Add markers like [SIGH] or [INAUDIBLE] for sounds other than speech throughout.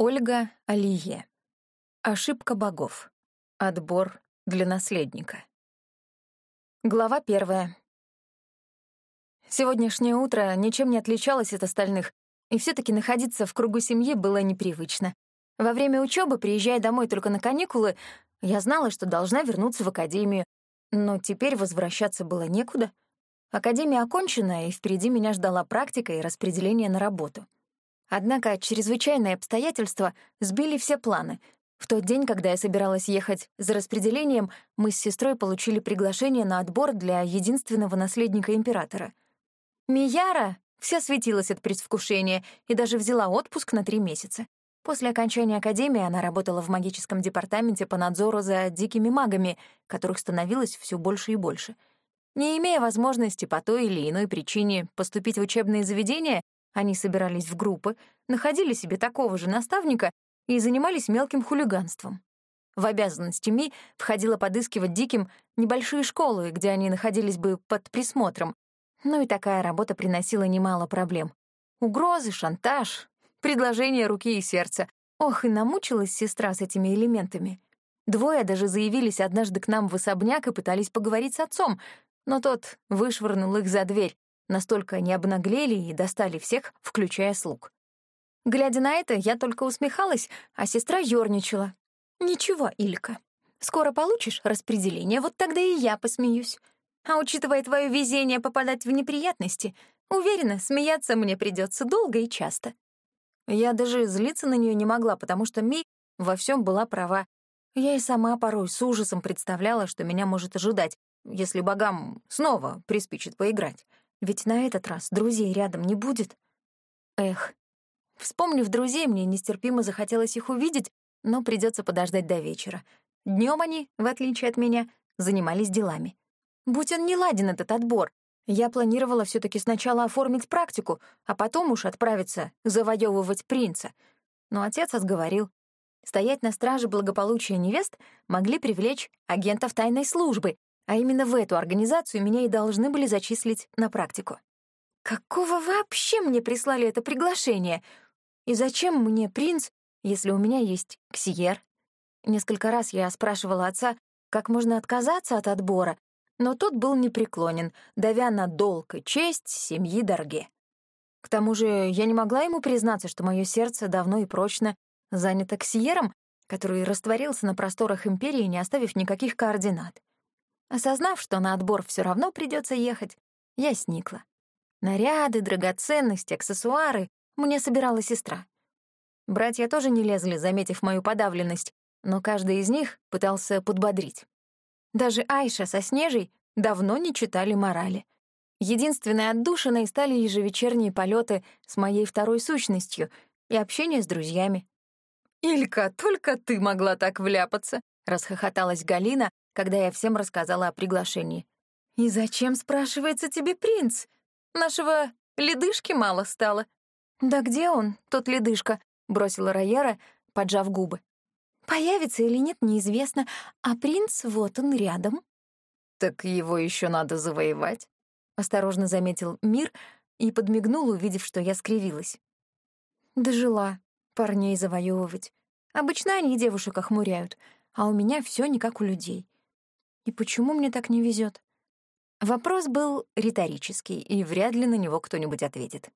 Ольга Алие. Ошибка богов. Отбор для наследника. Глава первая. Сегодняшнее утро ничем не отличалось от остальных, и все таки находиться в кругу семьи было непривычно. Во время учебы, приезжая домой только на каникулы, я знала, что должна вернуться в академию, но теперь возвращаться было некуда. Академия окончена, и впереди меня ждала практика и распределение на работу. Однако чрезвычайные обстоятельства сбили все планы. В тот день, когда я собиралась ехать за распределением, мы с сестрой получили приглашение на отбор для единственного наследника императора. Мияра вся светилась от предвкушения и даже взяла отпуск на три месяца. После окончания академии она работала в магическом департаменте по надзору за дикими магами, которых становилось все больше и больше. Не имея возможности по той или иной причине поступить в учебные заведения, они собирались в группы, находили себе такого же наставника и занимались мелким хулиганством. В обязанности Ми входило подыскивать диким небольшие школы, где они находились бы под присмотром, но и такая работа приносила немало проблем. Угрозы, шантаж, предложения руки и сердца. Ох, и намучилась сестра с этими элементами. Двое даже заявились однажды к нам в особняк и пытались поговорить с отцом, но тот вышвырнул их за дверь, Настолько они обнаглели и достали всех, включая слуг. Глядя на это, я только усмехалась, а сестра ёрничала. «Ничего, Илька, скоро получишь распределение, вот тогда и я посмеюсь. А учитывая твое везение попадать в неприятности, уверена, смеяться мне придется долго и часто». Я даже злиться на нее не могла, потому что Ми во всем была права. Я и сама порой с ужасом представляла, что меня может ожидать, если богам снова приспичит поиграть. Ведь на этот раз друзей рядом не будет. Эх. Вспомнив друзей, мне нестерпимо захотелось их увидеть, но придется подождать до вечера. Днем они, в отличие от меня, занимались делами. Будь он не ладен, этот отбор, я планировала все таки сначала оформить практику, а потом уж отправиться завоевывать принца. Но отец отговорил. Стоять на страже благополучия невест могли привлечь агентов тайной службы, а именно в эту организацию меня и должны были зачислить на практику. Какого вообще мне прислали это приглашение? И зачем мне принц, если у меня есть ксиер? Несколько раз я спрашивала отца, как можно отказаться от отбора, но тот был непреклонен, давя на долг и честь семьи Дорге. К тому же я не могла ему признаться, что мое сердце давно и прочно занято ксиером, который растворился на просторах империи, не оставив никаких координат. Осознав, что на отбор все равно придется ехать, я сникла. Наряды, драгоценности, аксессуары мне собирала сестра. Братья тоже не лезли, заметив мою подавленность, но каждый из них пытался подбодрить. Даже Айша со Снежей давно не читали морали. Единственной отдушиной стали ежевечерние полеты с моей второй сущностью и общение с друзьями. «Илька, только ты могла так вляпаться!» — расхохоталась Галина, когда я всем рассказала о приглашении. «И зачем, спрашивается, тебе принц? Нашего ледышки мало стало». «Да где он, тот ледышка?» — бросила Райера, поджав губы. «Появится или нет, неизвестно, а принц вот он рядом». «Так его еще надо завоевать», — осторожно заметил Мир и подмигнул, увидев, что я скривилась. Дожила парней завоевывать. Обычно они девушек охмуряют, а у меня все не как у людей. И почему мне так не везет? Вопрос был риторический, и вряд ли на него кто-нибудь ответит.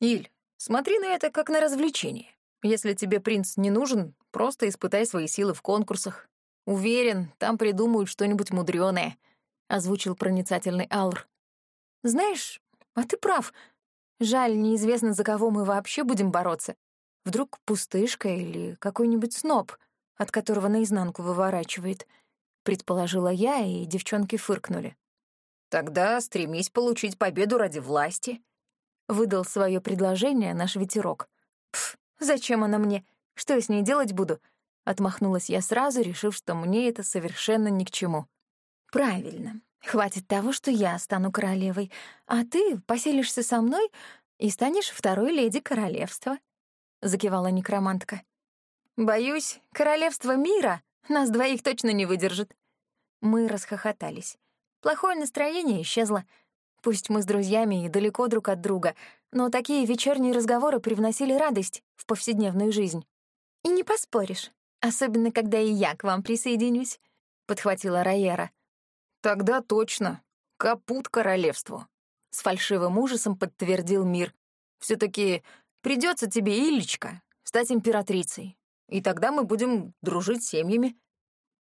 «Иль, смотри на это как на развлечение. Если тебе принц не нужен, просто испытай свои силы в конкурсах. Уверен, там придумают что-нибудь мудрёное», — озвучил проницательный Алр. «Знаешь, а ты прав. Жаль, неизвестно, за кого мы вообще будем бороться. Вдруг пустышка или какой-нибудь сноб, от которого наизнанку выворачивает предположила я, и девчонки фыркнули. «Тогда стремись получить победу ради власти», — выдал свое предложение наш ветерок. «Пф, зачем она мне? Что я с ней делать буду?» Отмахнулась я сразу, решив, что мне это совершенно ни к чему. «Правильно. Хватит того, что я стану королевой, а ты поселишься со мной и станешь второй леди королевства», — закивала некромантка. «Боюсь, королевство мира нас двоих точно не выдержит». Мы расхохотались. Плохое настроение исчезло. Пусть мы с друзьями и далеко друг от друга, но такие вечерние разговоры привносили радость в повседневную жизнь. поспоришь, особенно когда и я к вам присоединюсь», — подхватила Райера. «Тогда точно. Капут королевству», — с фальшивым ужасом подтвердил мир. все таки придется тебе, Ильечка, стать императрицей, и тогда мы будем дружить семьями».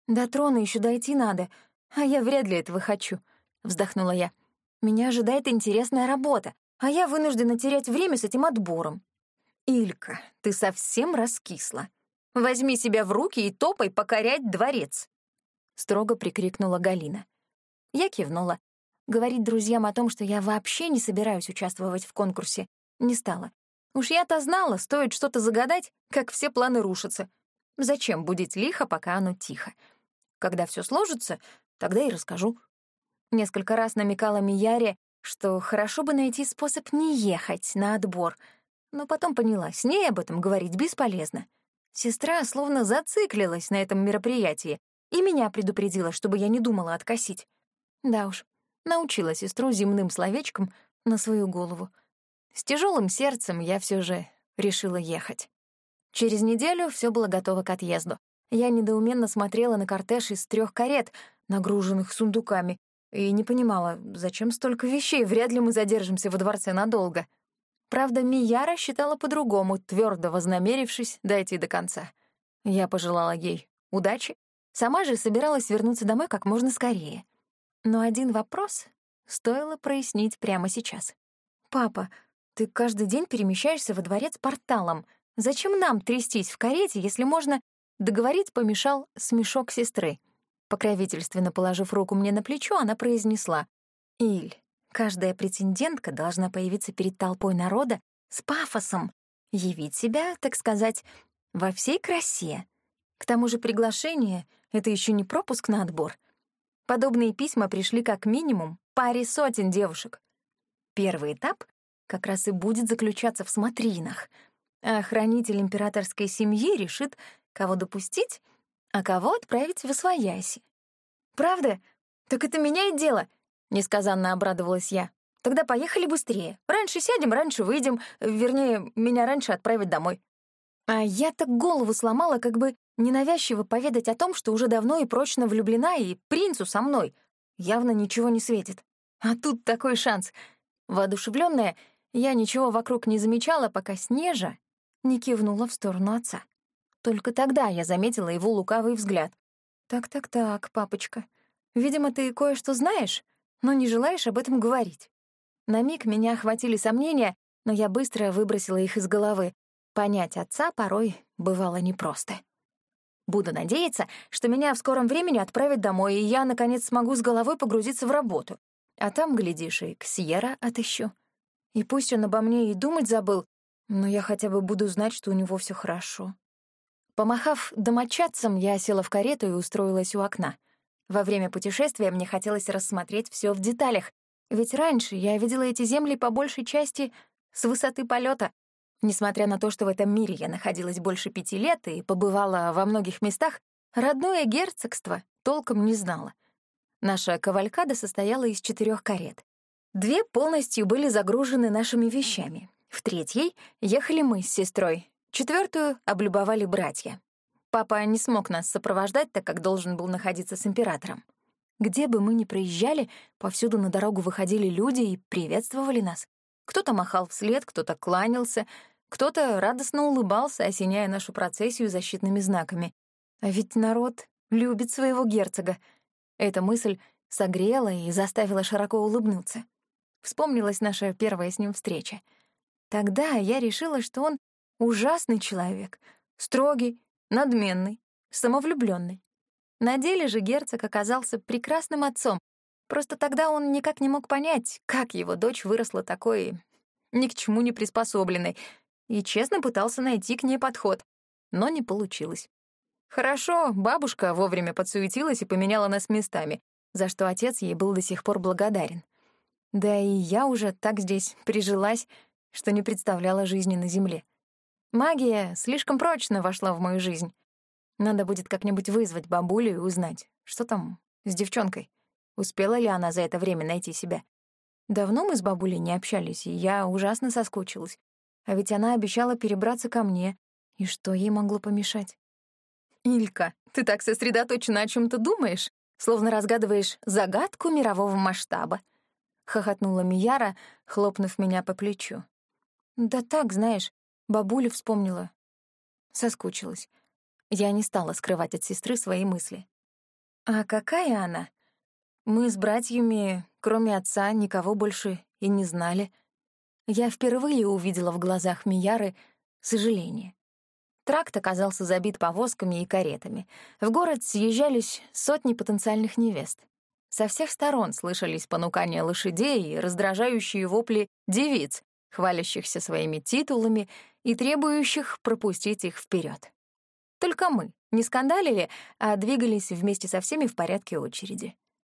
«До трона еще дойти надо, а я вряд ли этого хочу», — вздохнула я. «Меня ожидает интересная работа, а я вынуждена терять время с этим отбором». «Илька, ты совсем раскисла. Возьми себя в руки и топай покорять дворец», — строго прикрикнула Галина. Я кивнула. Говорить друзьям о том, что я вообще не собираюсь участвовать в конкурсе, не стала. Уж я-то знала, стоит что-то загадать, как все планы рушатся. Зачем будить лихо, пока оно тихо? Когда все сложится, тогда и расскажу. Несколько раз намекала Мияре, что хорошо бы найти способ не ехать на отбор, но потом поняла, с ней об этом говорить бесполезно. Сестра словно зациклилась на этом мероприятии и меня предупредила, чтобы я не думала откосить. Да уж, научила сестру земным словечком на свою голову. С тяжелым сердцем я все же решила ехать. Через неделю все было готово к отъезду. Я недоуменно смотрела на кортеж из трех карет, нагруженных сундуками, и не понимала, зачем столько вещей, вряд ли мы задержимся во дворце надолго. Правда, Мияра считала по-другому, твердо вознамерившись дойти до конца. Я пожелала ей удачи, сама же собиралась вернуться домой как можно скорее. Но один вопрос стоило прояснить прямо сейчас. «Папа, ты каждый день перемещаешься во дворец порталом. Зачем нам трястись в карете, если можно Договорить помешал смешок сестры. Покровительственно положив руку мне на плечо, она произнесла. «Иль, каждая претендентка должна появиться перед толпой народа с пафосом, явить себя, так сказать, во всей красе. К тому же приглашение — это еще не пропуск на отбор. Подобные письма пришли как минимум паре сотен девушек. Первый этап как раз и будет заключаться в смотринах, а хранитель императорской семьи решит, Кого допустить, а кого отправить в Освояси. «Правда? Так это меняет дело», — несказанно обрадовалась я. «Тогда поехали быстрее. Раньше сядем, раньше выйдем. Вернее, меня раньше отправить домой». А я так голову сломала, как бы ненавязчиво поведать о том, что уже давно и прочно влюблена, и принцу со мной. Явно ничего не светит. А тут такой шанс. Воодушевленная, я ничего вокруг не замечала, пока Снежа не кивнула в сторону отца. Только тогда я заметила его лукавый взгляд. «Так-так-так, папочка, видимо, ты кое-что знаешь, но не желаешь об этом говорить». На миг меня охватили сомнения, но я быстро выбросила их из головы. Понять отца порой бывало непросто. Буду надеяться, что меня в скором времени отправят домой, и я, наконец, смогу с головой погрузиться в работу. А там, глядишь, и Ксьера отыщу. И пусть он обо мне и думать забыл, но я хотя бы буду знать, что у него все хорошо. Помахав домочадцам, я села в карету и устроилась у окна. Во время путешествия мне хотелось рассмотреть все в деталях, ведь раньше я видела эти земли по большей части с высоты полета. Несмотря на то, что в этом мире я находилась больше пяти лет и побывала во многих местах, родное герцогство толком не знала. Наша кавалькада состояла из четырех карет. Две полностью были загружены нашими вещами. В третьей ехали мы с сестрой, Четвертую облюбовали братья. Папа не смог нас сопровождать, так как должен был находиться с императором. Где бы мы ни проезжали, повсюду на дорогу выходили люди и приветствовали нас. Кто-то махал вслед, кто-то кланялся, кто-то радостно улыбался, осеняя нашу процессию защитными знаками. А ведь народ любит своего герцога. Эта мысль согрела и заставила широко улыбнуться. Вспомнилась наша первая с ним встреча. Тогда я решила, что он Ужасный человек, строгий, надменный, самовлюбленный. На деле же герцог оказался прекрасным отцом. Просто тогда он никак не мог понять, как его дочь выросла такой ни к чему не приспособленной, и честно пытался найти к ней подход, но не получилось. Хорошо, бабушка вовремя подсуетилась и поменяла нас местами, за что отец ей был до сих пор благодарен. Да и я уже так здесь прижилась, что не представляла жизни на земле. Магия слишком прочно вошла в мою жизнь. Надо будет как-нибудь вызвать бабулю и узнать, что там с девчонкой. Успела ли она за это время найти себя? Давно мы с бабулей не общались, и я ужасно соскучилась. А ведь она обещала перебраться ко мне, И что ей могло помешать? «Илька, ты так сосредоточена о чем то думаешь, словно разгадываешь загадку мирового масштаба», — хохотнула Мияра, хлопнув меня по плечу. «Да так, знаешь, бабуля вспомнила. Соскучилась. Я не стала скрывать от сестры свои мысли. А какая она? Мы с братьями, кроме отца, никого больше и не знали. Я впервые увидела в глазах Мияры сожаление. Тракт оказался забит повозками и каретами. В город съезжались сотни потенциальных невест. Со всех сторон слышались понукания лошадей и раздражающие вопли девиц, хвалящихся своими титулами и требующих пропустить их вперед. Только мы не скандалили, а двигались вместе со всеми в порядке очереди.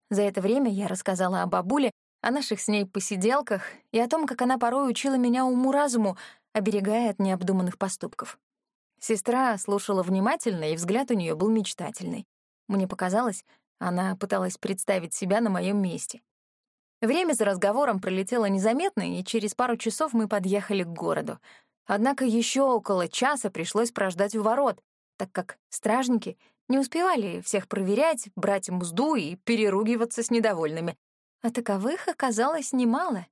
За это время я рассказала о бабуле, о наших с ней посиделках и о том, как она порой учила меня уму-разуму, оберегая от необдуманных поступков. Сестра слушала внимательно, и взгляд у нее был мечтательный. Мне показалось, она пыталась представить себя на моем месте. Время за разговором пролетело незаметно, и через пару часов мы подъехали к городу. Однако еще около часа пришлось прождать у ворот, так как стражники не успевали всех проверять, брать мзду и переругиваться с недовольными. А таковых оказалось немало.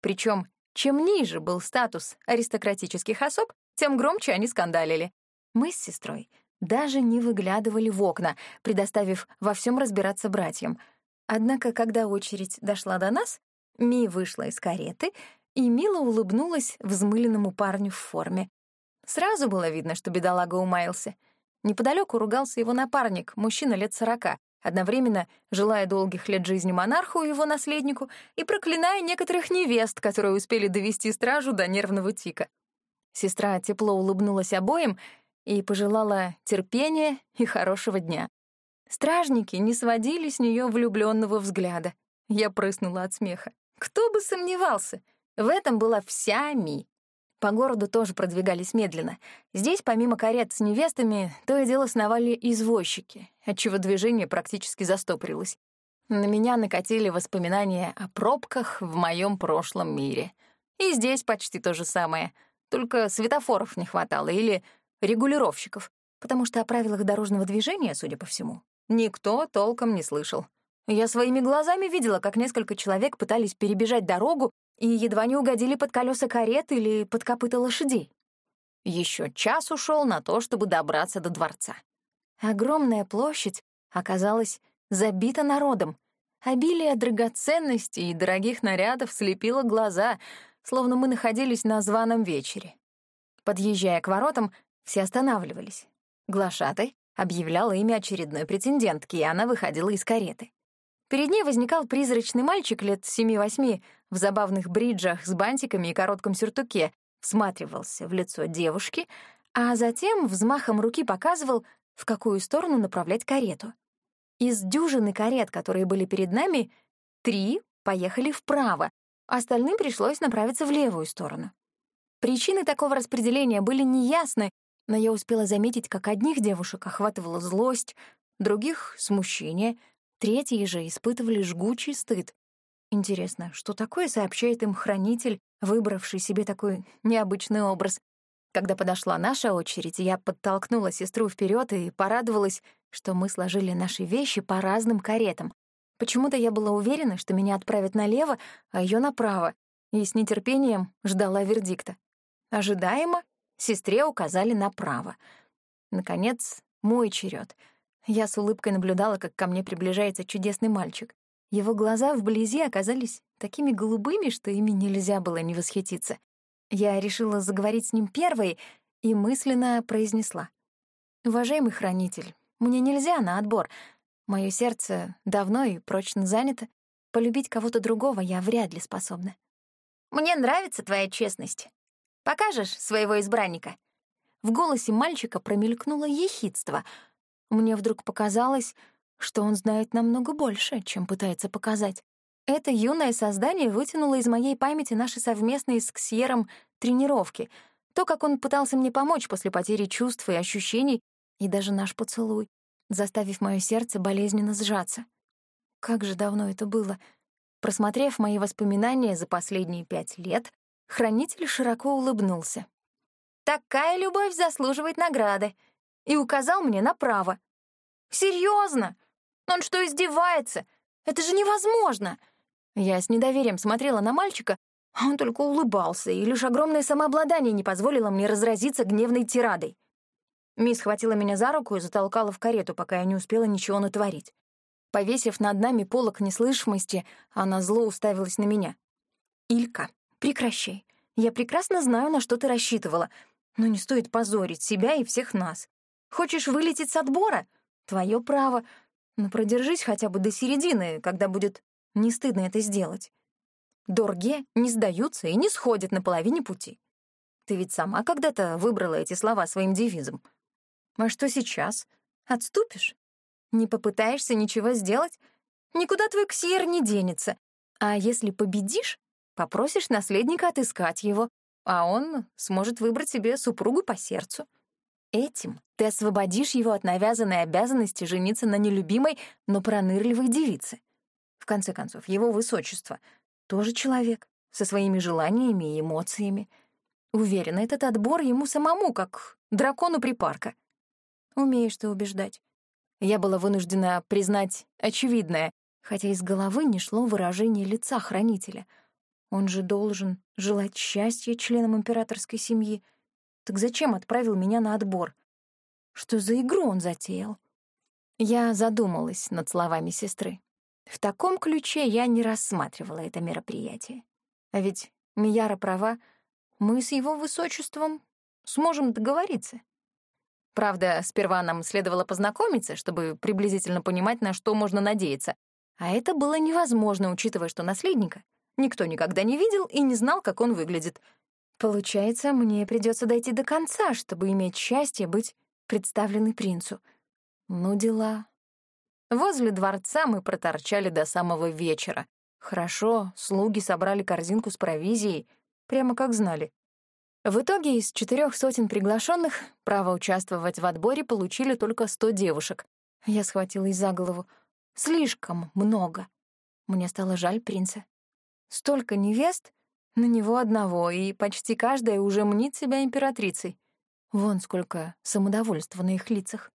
Причем, чем ниже был статус аристократических особ, тем громче они скандалили. Мы с сестрой даже не выглядывали в окна, предоставив во всем разбираться братьям. Однако, когда очередь дошла до нас, Ми вышла из кареты и мило улыбнулась взмыленному парню в форме. Сразу было видно, что бедолага умаился. Неподалеку ругался его напарник, мужчина лет сорока, одновременно желая долгих лет жизни монарху и его наследнику и проклиная некоторых невест, которые успели довести стражу до нервного тика. Сестра тепло улыбнулась обоим и пожелала терпения и хорошего дня. Стражники не сводили с нее влюбленного взгляда. Я прыснула от смеха. Кто бы сомневался, в этом была вся Ми. По городу тоже продвигались медленно. Здесь, помимо карет с невестами, то и дело сновали извозчики, отчего движение практически застопорилось. На меня накатили воспоминания о пробках в моем прошлом мире. И здесь почти то же самое, только светофоров не хватало или регулировщиков, потому что о правилах дорожного движения, судя по всему, никто толком не слышал. Я своими глазами видела, как несколько человек пытались перебежать дорогу и едва не угодили под колеса карет или под копыта лошадей. Еще час ушел на то, чтобы добраться до дворца. Огромная площадь оказалась забита народом. Обилие драгоценностей и дорогих нарядов слепило глаза, словно мы находились на званом вечере. Подъезжая к воротам, все останавливались. Глашатай объявляла имя очередной претендентки, и она выходила из кареты. Перед ней возникал призрачный мальчик лет семи-восьми в забавных бриджах с бантиками и коротком сюртуке, всматривался в лицо девушки, а затем взмахом руки показывал, в какую сторону направлять карету. Из дюжины карет, которые были перед нами, три поехали вправо, остальным пришлось направиться в левую сторону. Причины такого распределения были неясны, но я успела заметить, как одних девушек охватывала злость, других — смущение — Третьи же испытывали жгучий стыд. Интересно, что такое сообщает им хранитель, выбравший себе такой необычный образ? Когда подошла наша очередь, я подтолкнула сестру вперед и порадовалась, что мы сложили наши вещи по разным каретам. Почему-то я была уверена, что меня отправят налево, а ее направо, и с нетерпением ждала вердикта. Ожидаемо сестре указали направо. Наконец, мой черед — я с улыбкой наблюдала, как ко мне приближается чудесный мальчик. Его глаза вблизи оказались такими голубыми, что ими нельзя было не восхититься. Я решила заговорить с ним первой и мысленно произнесла. «Уважаемый хранитель, мне нельзя на отбор. Мое сердце давно и прочно занято. Полюбить кого-то другого я вряд ли способна». «Мне нравится твоя честность. Покажешь своего избранника?» В голосе мальчика промелькнуло ехидство — мне вдруг показалось, что он знает намного больше, чем пытается показать. Это юное создание вытянуло из моей памяти наши совместные с Ксьером тренировки, то, как он пытался мне помочь после потери чувств и ощущений, и даже наш поцелуй, заставив мое сердце болезненно сжаться. Как же давно это было. Просмотрев мои воспоминания за последние пять лет, хранитель широко улыбнулся. Такая любовь заслуживает награды. И указал мне направо. Серьезно? Он что, издевается? Это же невозможно. Я с недоверием смотрела на мальчика, а он только улыбался, и лишь огромное самообладание не позволило мне разразиться гневной тирадой. Мисс схватила меня за руку и затолкала в карету, пока я не успела ничего натворить. Повесив над нами полок неслышимости, она зло уставилась на меня. «Илька, прекращай. Я прекрасно знаю, на что ты рассчитывала, но не стоит позорить себя и всех нас. Хочешь вылететь с отбора? Твое право. Но продержись хотя бы до середины, когда будет не стыдно это сделать. Дорге не сдаются и не сходят на половине пути. Ты ведь сама когда-то выбрала эти слова своим девизом. А что сейчас? Отступишь? Не попытаешься ничего сделать? Никуда твой ксьер не денется. А если победишь, попросишь наследника отыскать его, а он сможет выбрать себе супругу по сердцу. Этим ты освободишь его от навязанной обязанности жениться на нелюбимой, но пронырливой девице. В конце концов, его высочество тоже человек, со своими желаниями и эмоциями. Уверена, этот отбор ему самому, как дракону припарка. Умеешь ты убеждать. Я была вынуждена признать очевидное, хотя из головы не шло выражение лица хранителя. Он же должен желать счастья членам императорской семьи. Так зачем отправил меня на отбор? Что за игру он затеял? Я задумалась над словами сестры. В таком ключе я не рассматривала это мероприятие. А ведь Мияра права, мы с его высочеством сможем договориться. Правда, сперва нам следовало познакомиться, чтобы приблизительно понимать, на что можно надеяться. А это было невозможно, учитывая, что наследника никто никогда не видел и не знал, как он выглядит. Получается, мне придется дойти до конца, чтобы иметь счастье быть представленной принцу. Ну, дела. Возле дворца мы проторчали до самого вечера. Хорошо, слуги собрали корзинку с провизией, прямо как знали. В итоге из четырех сотен приглашенных право участвовать в отборе получили только сто девушек. Я схватилась за голову. Слишком много. Мне стало жаль принца. Столько невест на него одного, и почти каждая уже мнит себя императрицей. Вон сколько самодовольства на их лицах.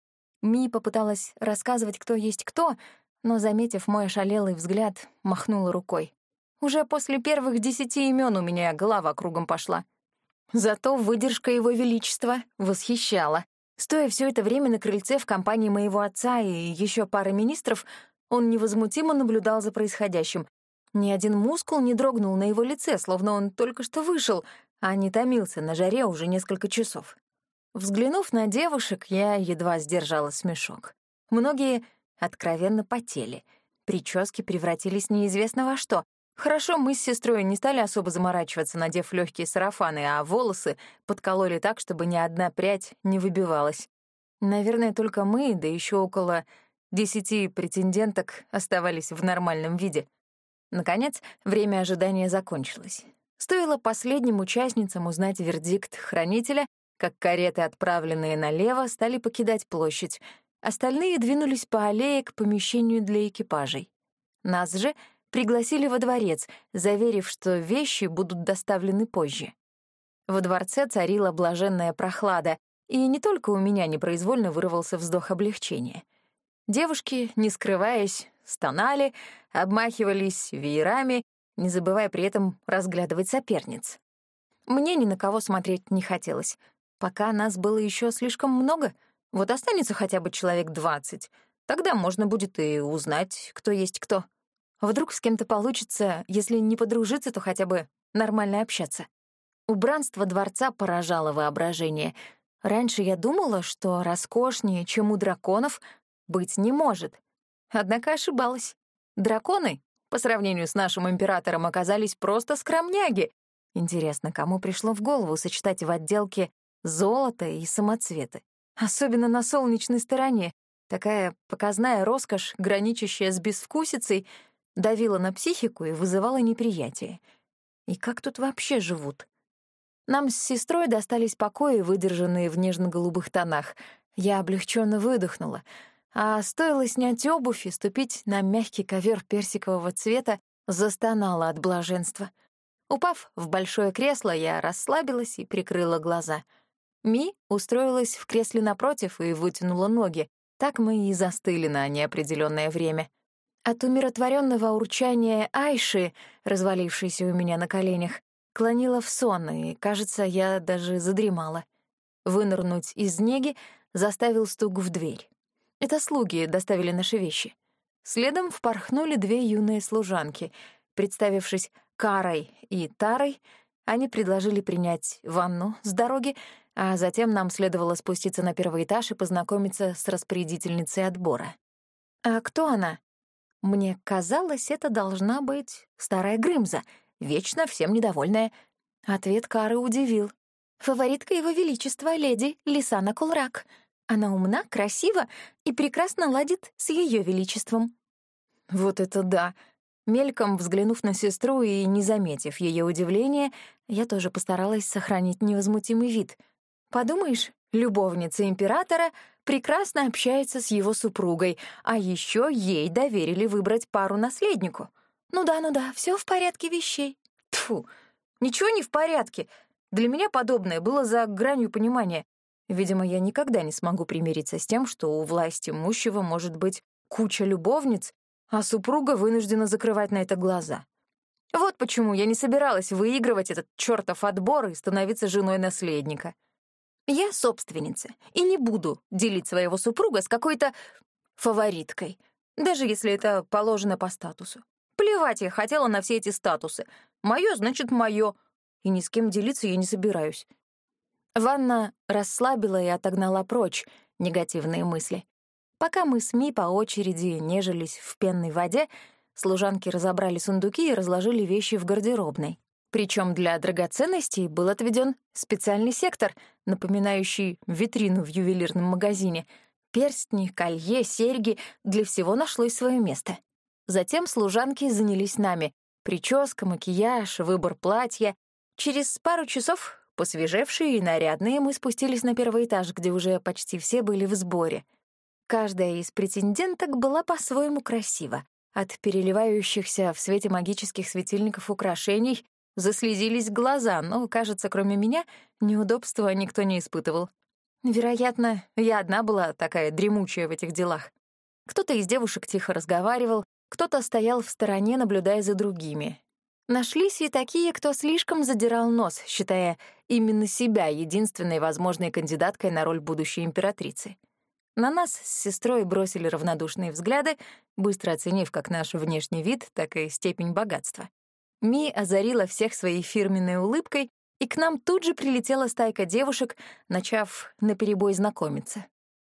Ми попыталась рассказывать, кто есть кто, но, заметив мой ошалелый взгляд, махнула рукой. Уже после первых десяти имен у меня голова кругом пошла. Зато выдержка его величества восхищала. Стоя все это время на крыльце в компании моего отца и еще пары министров, он невозмутимо наблюдал за происходящим. Ни один мускул не дрогнул на его лице, словно он только что вышел, а не томился на жаре уже несколько часов. Взглянув на девушек, я едва сдержала смешок. Многие откровенно потели. Прически превратились неизвестно во что, Хорошо, мы с сестрой не стали особо заморачиваться, надев легкие сарафаны, а волосы подкололи так, чтобы ни одна прядь не выбивалась. Наверное, только мы, да еще около десяти претенденток оставались в нормальном виде. Наконец, время ожидания закончилось. Стоило последним участницам узнать вердикт хранителя, как кареты, отправленные налево, стали покидать площадь. Остальные двинулись по аллее к помещению для экипажей. Нас же пригласили во дворец, заверив, что вещи будут доставлены позже. Во дворце царила блаженная прохлада, и не только у меня непроизвольно вырвался вздох облегчения. Девушки, не скрываясь, стонали, обмахивались веерами, не забывая при этом разглядывать соперниц. Мне ни на кого смотреть не хотелось. Пока нас было еще слишком много, вот останется хотя бы человек двадцать. Тогда можно будет и узнать, кто есть кто. Вдруг с кем-то получится, если не подружиться, то хотя бы нормально общаться. Убранство дворца поражало воображение. Раньше я думала, что роскошнее, чем у драконов, быть не может. Однако ошибалась. Драконы, по сравнению с нашим императором, оказались просто скромняги. Интересно, кому пришло в голову сочетать в отделке золото и самоцветы? Особенно на солнечной стороне. Такая показная роскошь, граничащая с безвкусицей — давила на психику и вызывала неприятие. И как тут вообще живут? Нам с сестрой достались покои, выдержанные в нежно-голубых тонах. Я облегченно выдохнула, а стоило снять обувь и ступить на мягкий ковер персикового цвета, застонала от блаженства. Упав в большое кресло, я расслабилась и прикрыла глаза. Ми устроилась в кресле напротив и вытянула ноги. Так мы и застыли на неопределенное время. От умиротворенного урчания Айши, развалившейся у меня на коленях, клонила в сон, и, кажется, я даже задремала. Вынырнуть из неги заставил стук в дверь. Это слуги доставили наши вещи. Следом впорхнули две юные служанки. Представившись Карой и Тарой, они предложили принять ванну с дороги, а затем нам следовало спуститься на первый этаж и познакомиться с распорядительницей отбора. А кто она? Мне казалось, это должна быть старая Грымза, вечно всем недовольная. Ответ Кары удивил. «Фаворитка Его Величества, леди Лисана Кулрак. Она умна, красива и прекрасно ладит с Ее Величеством». Вот это да! Мельком взглянув на сестру и не заметив ее удивления, я тоже постаралась сохранить невозмутимый вид. Подумаешь, любовница императора прекрасно общается с его супругой, а еще ей доверили выбрать пару наследнику. Ну да, ну да, все в порядке вещей. Тфу, ничего не в порядке. Для меня подобное было за гранью понимания. Видимо, я никогда не смогу примириться с тем, что у власти имущего может быть куча любовниц, а супруга вынуждена закрывать на это глаза. Вот почему я не собиралась выигрывать этот чертов отбор и становиться женой наследника. Я собственница и не буду делить своего супруга с какой-то фавориткой, даже если это положено по статусу. Плевать я хотела на все эти статусы. Моё значит моё, и ни с кем делиться я не собираюсь. Ванна расслабила и отогнала прочь негативные мысли. Пока мы с Ми по очереди нежились в пенной воде, служанки разобрали сундуки и разложили вещи в гардеробной. Причем для драгоценностей был отведен специальный сектор, напоминающий витрину в ювелирном магазине. Перстни, колье, серьги — для всего нашлось свое место. Затем служанки занялись нами. Прическа, макияж, выбор платья. Через пару часов, посвежевшие и нарядные, мы спустились на первый этаж, где уже почти все были в сборе — Каждая из претенденток была по-своему красива. От переливающихся в свете магических светильников украшений заслезились глаза, но, кажется, кроме меня, неудобства никто не испытывал. Вероятно, я одна была такая дремучая в этих делах. Кто-то из девушек тихо разговаривал, кто-то стоял в стороне, наблюдая за другими. Нашлись и такие, кто слишком задирал нос, считая именно себя единственной возможной кандидаткой на роль будущей императрицы. На нас с сестрой бросили равнодушные взгляды, быстро оценив как наш внешний вид, так и степень богатства. Ми озарила всех своей фирменной улыбкой, и к нам тут же прилетела стайка девушек, начав наперебой знакомиться.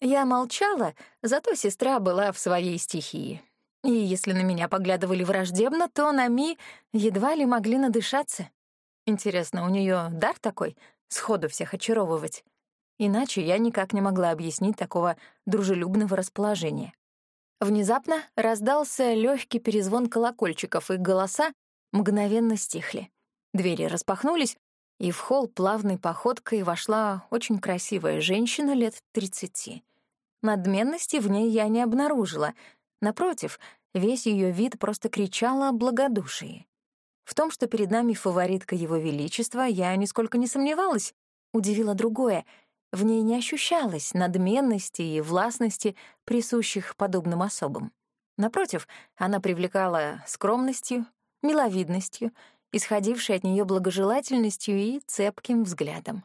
Я молчала, зато сестра была в своей стихии. И если на меня поглядывали враждебно, то на Ми едва ли могли надышаться. Интересно, у нее дар такой — сходу всех очаровывать? Иначе я никак не могла объяснить такого дружелюбного расположения. Внезапно раздался легкий перезвон колокольчиков, и голоса мгновенно стихли. Двери распахнулись, и в холл плавной походкой вошла очень красивая женщина лет тридцати. Надменности в ней я не обнаружила. Напротив, весь ее вид просто кричал о благодушии. В том, что перед нами фаворитка Его Величества, я нисколько не сомневалась. Удивило другое — в ней не ощущалось надменности и властности, присущих подобным особам. Напротив, она привлекала скромностью, миловидностью, исходившей от нее благожелательностью и цепким взглядом.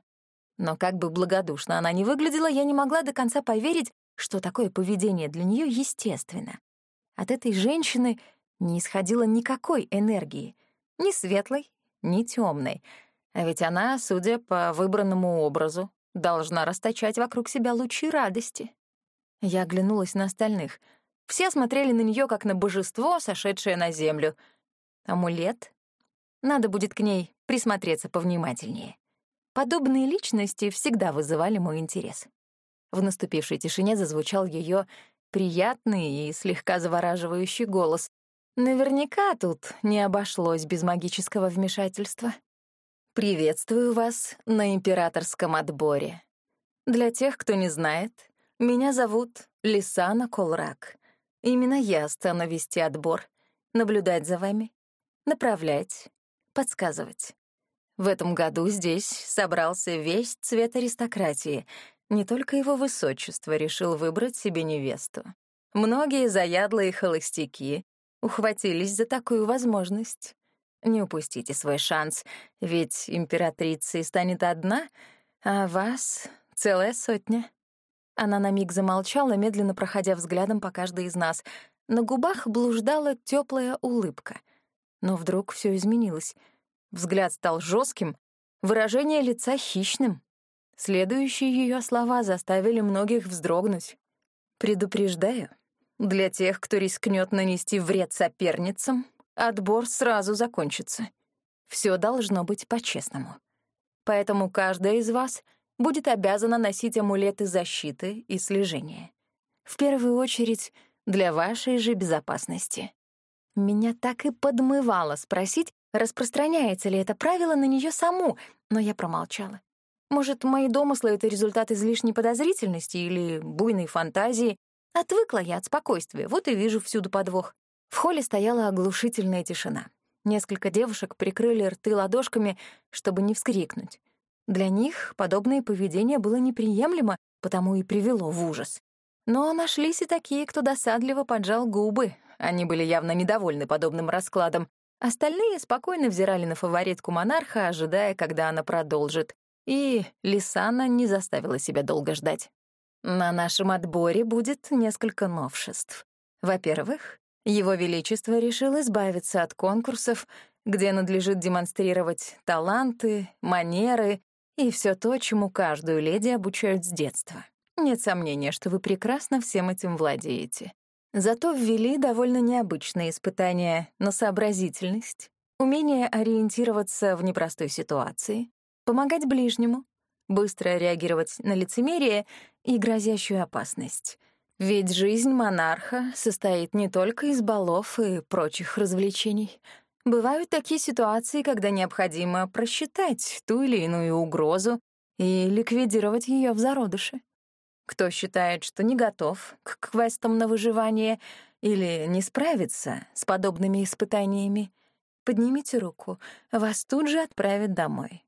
Но как бы благодушно она ни выглядела, я не могла до конца поверить, что такое поведение для нее естественно. От этой женщины не исходило никакой энергии, ни светлой, ни темной, а ведь она, судя по выбранному образу, должна расточать вокруг себя лучи радости. Я оглянулась на остальных. Все смотрели на нее как на божество, сошедшее на землю. Амулет? Надо будет к ней присмотреться повнимательнее. Подобные личности всегда вызывали мой интерес. В наступившей тишине зазвучал ее приятный и слегка завораживающий голос. Наверняка тут не обошлось без магического вмешательства. Приветствую вас на императорском отборе. Для тех, кто не знает, меня зовут Лисана Колрак. Именно я стану вести отбор, наблюдать за вами, направлять, подсказывать. В этом году здесь собрался весь цвет аристократии. Не только его высочество решил выбрать себе невесту. Многие заядлые холостяки ухватились за такую возможность. Не упустите свой шанс, ведь императрицей станет одна, а вас — целая сотня. Она на миг замолчала, медленно проходя взглядом по каждой из нас. На губах блуждала теплая улыбка. Но вдруг все изменилось. Взгляд стал жестким, выражение лица хищным. Следующие ее слова заставили многих вздрогнуть. «Предупреждаю, для тех, кто рискнет нанести вред соперницам, отбор сразу закончится. Все должно быть по-честному. Поэтому каждая из вас — будет обязана носить амулеты защиты и слежения. В первую очередь, для вашей же безопасности. Меня так и подмывало спросить, распространяется ли это правило на нее саму, но я промолчала. Может, мои домыслы — это результат излишней подозрительности или буйной фантазии. Отвыкла я от спокойствия, вот и вижу всюду подвох. В холле стояла оглушительная тишина. Несколько девушек прикрыли рты ладошками, чтобы не вскрикнуть. Для них подобное поведение было неприемлемо, потому и привело в ужас. Но нашлись и такие, кто досадливо поджал губы. Они были явно недовольны подобным раскладом. Остальные спокойно взирали на фаворитку монарха, ожидая, когда она продолжит. И Лисана не заставила себя долго ждать. На нашем отборе будет несколько новшеств. Во-первых, Его Величество решил избавиться от конкурсов, где надлежит демонстрировать таланты, манеры и все то, чему каждую леди обучают с детства. Нет сомнения, что вы прекрасно всем этим владеете. Зато ввели довольно необычные испытания на сообразительность, умение ориентироваться в непростой ситуации, помогать ближнему, быстро реагировать на лицемерие и грозящую опасность. Ведь жизнь монарха состоит не только из балов и прочих развлечений — Бывают такие ситуации, когда необходимо просчитать ту или иную угрозу и ликвидировать ее в зародыше. Кто считает, что не готов к квестам на выживание или не справится с подобными испытаниями, поднимите руку, вас тут же отправят домой.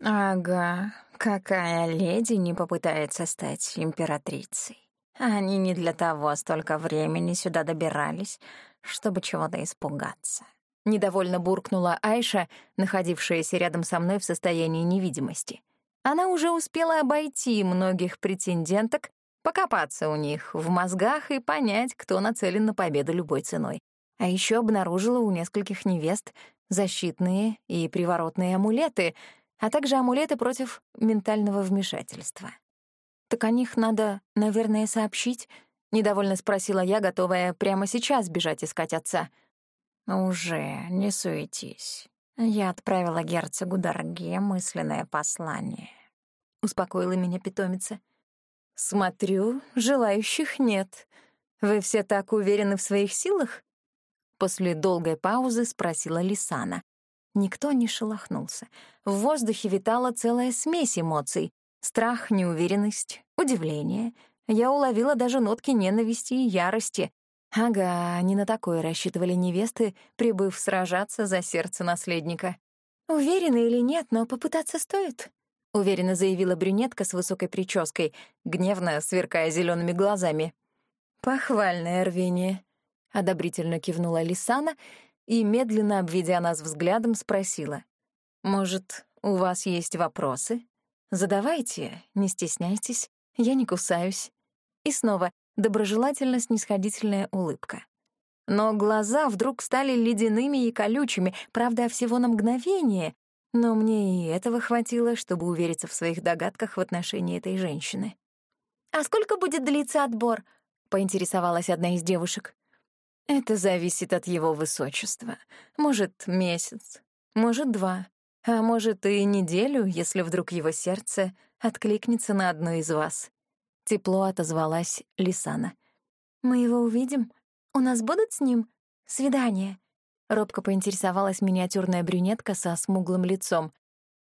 Ага, какая леди не попытается стать императрицей? Они не для того столько времени сюда добирались, чтобы чего-то испугаться. Недовольно буркнула Айша, находившаяся рядом со мной в состоянии невидимости. Она уже успела обойти многих претенденток, покопаться у них в мозгах и понять, кто нацелен на победу любой ценой. А еще обнаружила у нескольких невест защитные и приворотные амулеты, а также амулеты против ментального вмешательства. «Так о них надо, наверное, сообщить?» — недовольно спросила я, готовая прямо сейчас бежать искать отца — «Уже, не суетись. Я отправила герцогу Дорге мысленное послание», — успокоила меня питомица. «Смотрю, желающих нет. Вы все так уверены в своих силах?» После долгой паузы спросила Лисана. Никто не шелохнулся. В воздухе витала целая смесь эмоций. Страх, неуверенность, удивление. Я уловила даже нотки ненависти и ярости. Ага, они на такое рассчитывали невесты, прибыв сражаться за сердце наследника. «Уверена или нет, но попытаться стоит», — уверенно заявила брюнетка с высокой прической, гневно сверкая зелеными глазами. «Похвальное рвение», — одобрительно кивнула Лисана и, медленно обведя нас взглядом, спросила. «Может, у вас есть вопросы? Задавайте, не стесняйтесь, я не кусаюсь». И снова доброжелательно-снисходительная улыбка. Но глаза вдруг стали ледяными и колючими, правда, всего на мгновение, но мне и этого хватило, чтобы увериться в своих догадках в отношении этой женщины. «А сколько будет длиться отбор?» — поинтересовалась одна из девушек. «Это зависит от его высочества. Может, месяц, может, два, а может, и неделю, если вдруг его сердце откликнется на одну из вас». Тепло отозвалась Лисана. «Мы его увидим? У нас будут с ним свидания?» Робко поинтересовалась миниатюрная брюнетка со смуглым лицом.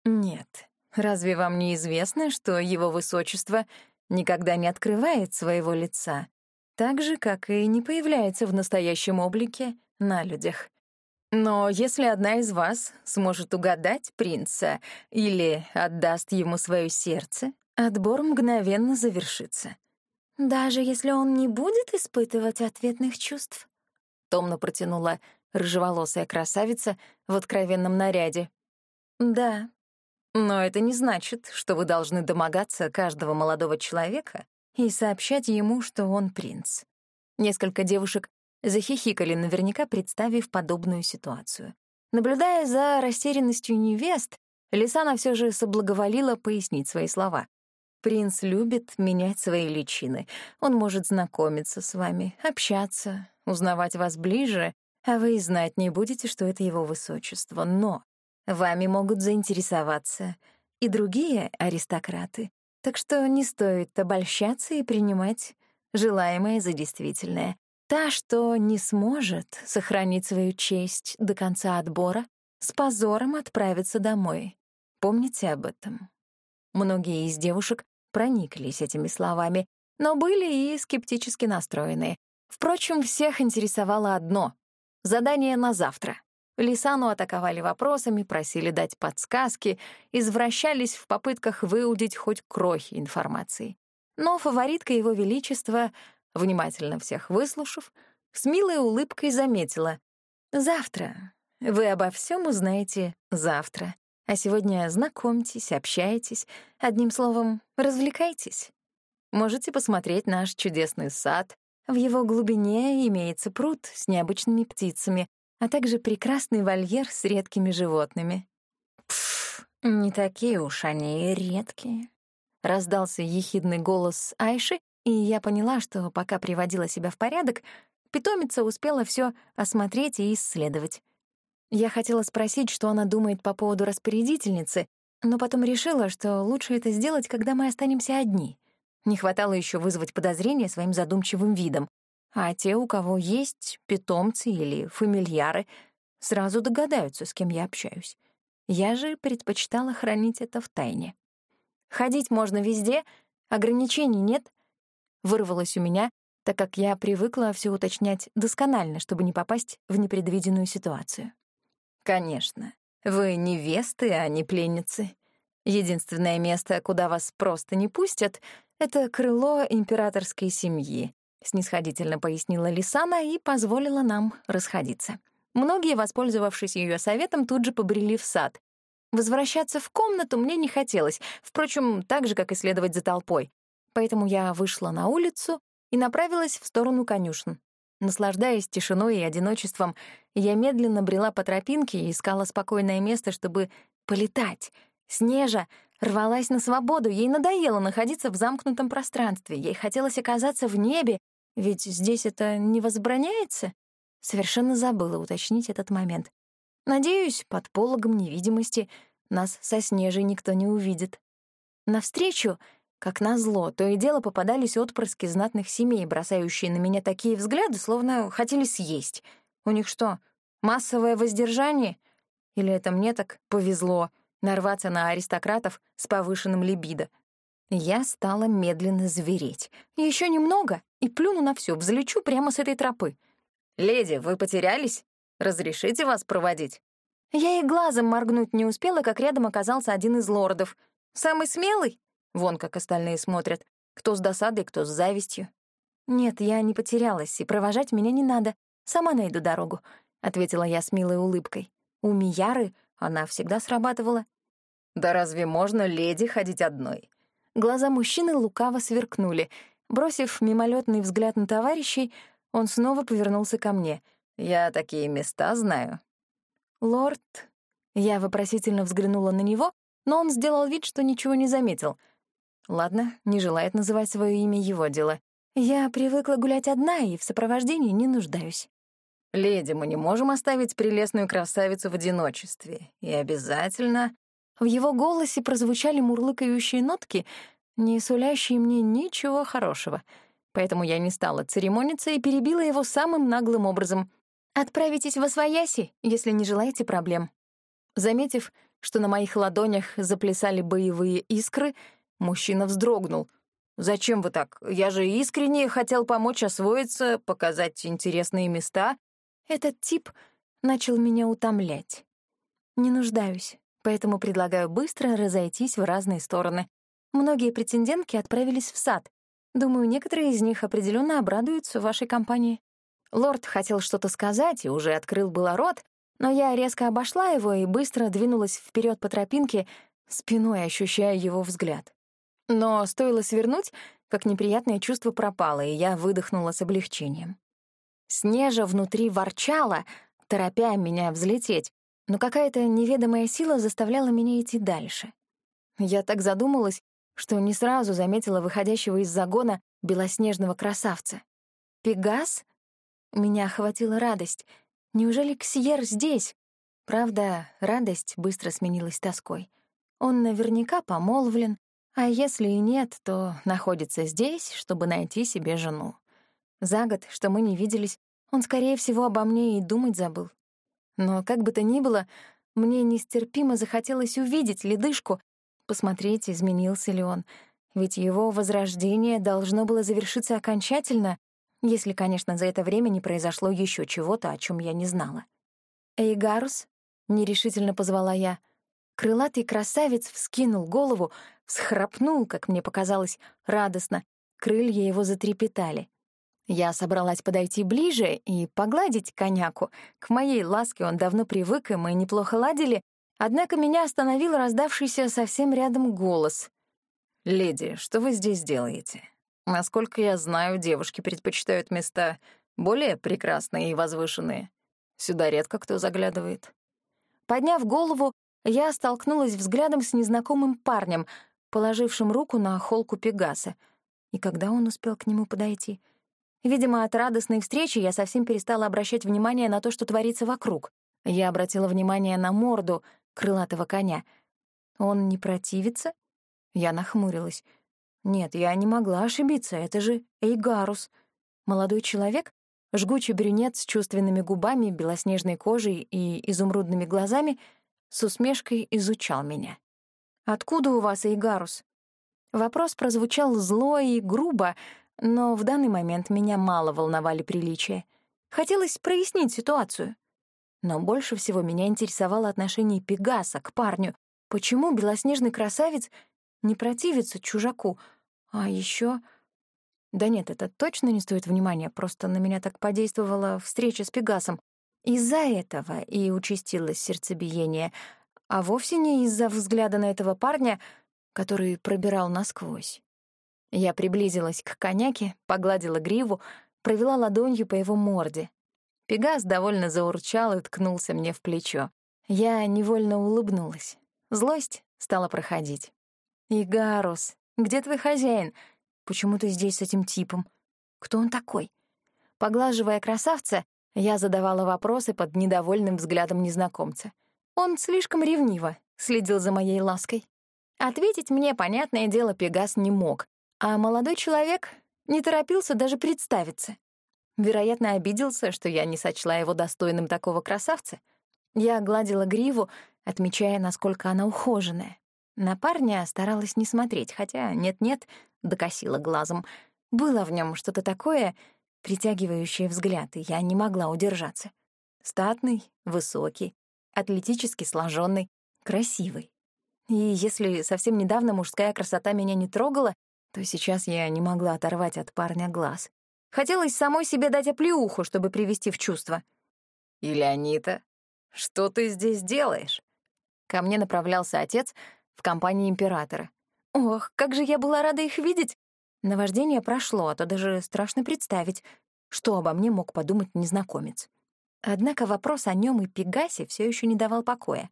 «Нет. Разве вам не известно, что его высочество никогда не открывает своего лица, так же, как и не появляется в настоящем облике на людях?» Но если одна из вас сможет угадать принца или отдаст ему свое сердце, отбор мгновенно завершится. «Даже если он не будет испытывать ответных чувств?» — томно протянула рыжеволосая красавица в откровенном наряде. «Да, но это не значит, что вы должны домогаться каждого молодого человека и сообщать ему, что он принц». Несколько девушек захихикали, наверняка представив подобную ситуацию. Наблюдая за растерянностью невест, Лисана все же соблаговолила пояснить свои слова. «Принц любит менять свои личины. Он может знакомиться с вами, общаться, узнавать вас ближе, а вы и знать не будете, что это его высочество. Но вами могут заинтересоваться и другие аристократы, так что не стоит обольщаться и принимать желаемое за действительное. Та, что не сможет сохранить свою честь до конца отбора, с позором отправится домой. Помните об этом. Многие из девушек прониклись этими словами, но были и скептически настроены. Впрочем, всех интересовало одно — задание на завтра. Лисану атаковали вопросами, просили дать подсказки, извращались в попытках выудить хоть крохи информации. Но фаворитка Его Величества внимательно всех выслушав, с милой улыбкой заметила. «Завтра. Вы обо всем узнаете завтра. А сегодня знакомьтесь, общайтесь, одним словом, развлекайтесь. Можете посмотреть наш чудесный сад. В его глубине имеется пруд с необычными птицами, а также прекрасный вольер с редкими животными». «Пф, не такие уж они и редкие», — раздался ехидный голос Айши, и я поняла, что пока приводила себя в порядок, питомица успела все осмотреть и исследовать. Я хотела спросить, что она думает по поводу распорядительницы, но потом решила, что лучше это сделать, когда мы останемся одни. Не хватало еще вызвать подозрения своим задумчивым видом. А те, у кого есть питомцы или фамильяры, сразу догадаются, с кем я общаюсь. Я же предпочитала хранить это в тайне. Ходить можно везде, ограничений нет, вырвалось у меня, так как я привыкла все уточнять досконально, чтобы не попасть в непредвиденную ситуацию. «Конечно. Вы невесты, а не пленницы. Единственное место, куда вас просто не пустят, — это крыло императорской семьи», — снисходительно пояснила Лисана и позволила нам расходиться. Многие, воспользовавшись ее советом, тут же побрели в сад. Возвращаться в комнату мне не хотелось, впрочем, так же, как и следовать за толпой поэтому я вышла на улицу и направилась в сторону конюшен. Наслаждаясь тишиной и одиночеством, я медленно брела по тропинке и искала спокойное место, чтобы полетать. Снежа рвалась на свободу, ей надоело находиться в замкнутом пространстве, ей хотелось оказаться в небе, ведь здесь это не возбраняется. Совершенно забыла уточнить этот момент. Надеюсь, под пологом невидимости нас со Снежей никто не увидит. Навстречу как назло, то и дело попадались отпрыски знатных семей, бросающие на меня такие взгляды, словно хотели съесть. У них что, массовое воздержание? Или это мне так повезло нарваться на аристократов с повышенным либидо? Я стала медленно звереть. Еще немного и плюну на все, взлечу прямо с этой тропы. «Леди, вы потерялись? Разрешите вас проводить?» Я и глазом моргнуть не успела, как рядом оказался один из лордов. Самый смелый? Вон как остальные смотрят. Кто с досадой, кто с завистью. «Нет, я не потерялась, и провожать меня не надо. Сама найду дорогу», — ответила я с милой улыбкой. У Мияры она всегда срабатывала. «Да разве можно леди ходить одной?» Глаза мужчины лукаво сверкнули. Бросив мимолетный взгляд на товарищей, он снова повернулся ко мне. «Я такие места знаю». «Лорд...» Я вопросительно взглянула на него, но он сделал вид, что ничего не заметил — Ладно, не желает называть свое имя его дело. Я привыкла гулять одна и в сопровождении не нуждаюсь. «Леди, мы не можем оставить прелестную красавицу в одиночестве. И обязательно...» В его голосе прозвучали мурлыкающие нотки, не сулящие мне ничего хорошего. Поэтому я не стала церемониться и перебила его самым наглым образом. «Отправитесь в Освояси, если не желаете проблем». Заметив, что на моих ладонях заплясали боевые искры, Мужчина вздрогнул. «Зачем вы так? Я же искренне хотел помочь освоиться, показать интересные места». Этот тип начал меня утомлять. Не нуждаюсь, поэтому предлагаю быстро разойтись в разные стороны. Многие претендентки отправились в сад. Думаю, некоторые из них определенно обрадуются вашей компании. Лорд хотел что-то сказать и уже открыл было рот, но я резко обошла его и быстро двинулась вперед по тропинке, спиной ощущая его взгляд. Но стоило свернуть, как неприятное чувство пропало, и я выдохнула с облегчением. Снежа внутри ворчала, торопя меня взлететь, но какая-то неведомая сила заставляла меня идти дальше. Я так задумалась, что не сразу заметила выходящего из загона белоснежного красавца. «Пегас?» Меня охватила радость. Неужели Ксьер здесь? Правда, радость быстро сменилась тоской. Он наверняка помолвлен, а если и нет, то находится здесь, чтобы найти себе жену. За год, что мы не виделись, он, скорее всего, обо мне и думать забыл. Но как бы то ни было, мне нестерпимо захотелось увидеть ледышку, посмотреть, изменился ли он. Ведь его возрождение должно было завершиться окончательно, если, конечно, за это время не произошло еще чего-то, о чем я не знала. «Эй, Гарус?» — нерешительно позвала я. Крылатый красавец вскинул голову, всхрапнул, как мне показалось, радостно. Крылья его затрепетали. Я собралась подойти ближе и погладить коняку. К моей ласке он давно привык, и мы неплохо ладили, однако меня остановил раздавшийся совсем рядом голос. «Леди, что вы здесь делаете? Насколько я знаю, девушки предпочитают места более прекрасные и возвышенные. Сюда редко кто заглядывает». Подняв голову, я столкнулась взглядом с незнакомым парнем, положившим руку на холку Пегаса. И когда он успел к нему подойти — Видимо, от радостной встречи я совсем перестала обращать внимание на то, что творится вокруг. Я обратила внимание на морду крылатого коня. Он не противится? Я нахмурилась. Нет, я не могла ошибиться, это же Эйгарус. Молодой человек, жгучий брюнет с чувственными губами, белоснежной кожей и изумрудными глазами, с усмешкой изучал меня. «Откуда у вас Эйгарус?» Вопрос прозвучал зло и грубо, но в данный момент меня мало волновали приличия. Хотелось прояснить ситуацию. Но больше всего меня интересовало отношение Пегаса к парню. Почему белоснежный красавец не противится чужаку? А еще... Да нет, это точно не стоит внимания, просто на меня так подействовала встреча с Пегасом. Из-за этого и участилось сердцебиение, а вовсе не из-за взгляда на этого парня, который пробирал насквозь. Я приблизилась к коняке, погладила гриву, провела ладонью по его морде. Пегас довольно заурчал и ткнулся мне в плечо. Я невольно улыбнулась. Злость стала проходить. «Игарус, где твой хозяин? Почему ты здесь с этим типом? Кто он такой?» Поглаживая красавца, я задавала вопросы под недовольным взглядом незнакомца. Он слишком ревниво следил за моей лаской. Ответить мне, понятное дело, Пегас не мог, а молодой человек не торопился даже представиться. Вероятно, обиделся, что я не сочла его достойным такого красавца. Я гладила гриву, отмечая, насколько она ухоженная. На парня старалась не смотреть, хотя нет-нет, докосила глазом. Было в нем что-то такое, притягивающее взгляд, и я не могла удержаться. Статный, высокий, атлетически сложенный, красивый. И если совсем недавно мужская красота меня не трогала, то сейчас я не могла оторвать от парня глаз. Хотелось самой себе дать оплеуху, чтобы привести в чувство. «Илеонита, что ты здесь делаешь?» Ко мне направлялся отец в компании императора. Ох, как же я была рада их видеть! Наваждение прошло, а то даже страшно представить, что обо мне мог подумать незнакомец. Однако вопрос о нем и Пегасе все еще не давал покоя.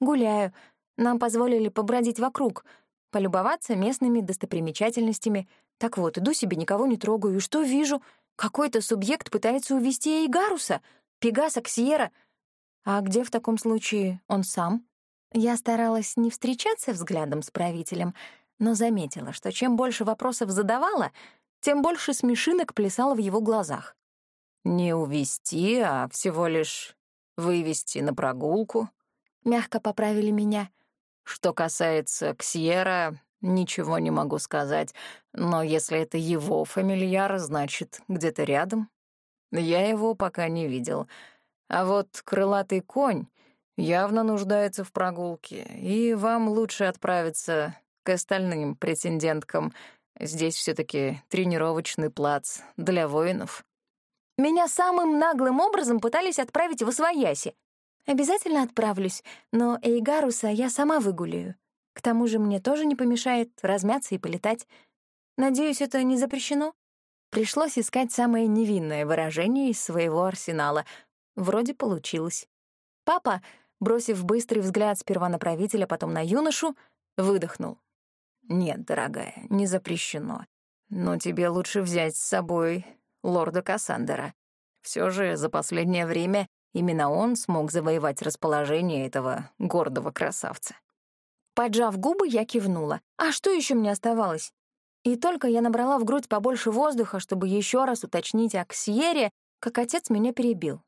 «Гуляю. Нам позволили побродить вокруг», полюбоваться местными достопримечательностями. Так вот, иду себе, никого не трогаю, и что вижу? Какой-то субъект пытается увести Эйгаруса, Пегаса Ксьера. А где в таком случае он сам? Я старалась не встречаться взглядом с правителем, но заметила, что чем больше вопросов задавала, тем больше смешинок плясало в его глазах. «Не увести, а всего лишь вывести на прогулку», — мягко поправили меня — что касается Ксьера, ничего не могу сказать, но если это его фамильяр, значит, где-то рядом. Я его пока не видел. А вот крылатый конь явно нуждается в прогулке, и вам лучше отправиться к остальным претенденткам. Здесь все таки тренировочный плац для воинов. Меня самым наглым образом пытались отправить в Освояси. Обязательно отправлюсь, но Эйгаруса я сама выгуляю. К тому же мне тоже не помешает размяться и полетать. Надеюсь, это не запрещено? Пришлось искать самое невинное выражение из своего арсенала. Вроде получилось. Папа, бросив быстрый взгляд сперва на правителя, потом на юношу, выдохнул. «Нет, дорогая, не запрещено. Но тебе лучше взять с собой лорда Кассандера. Все же за последнее время именно он смог завоевать расположение этого гордого красавца». Поджав губы, я кивнула. А что еще мне оставалось? И только я набрала в грудь побольше воздуха, чтобы еще раз уточнить о Ксьере, как отец меня перебил.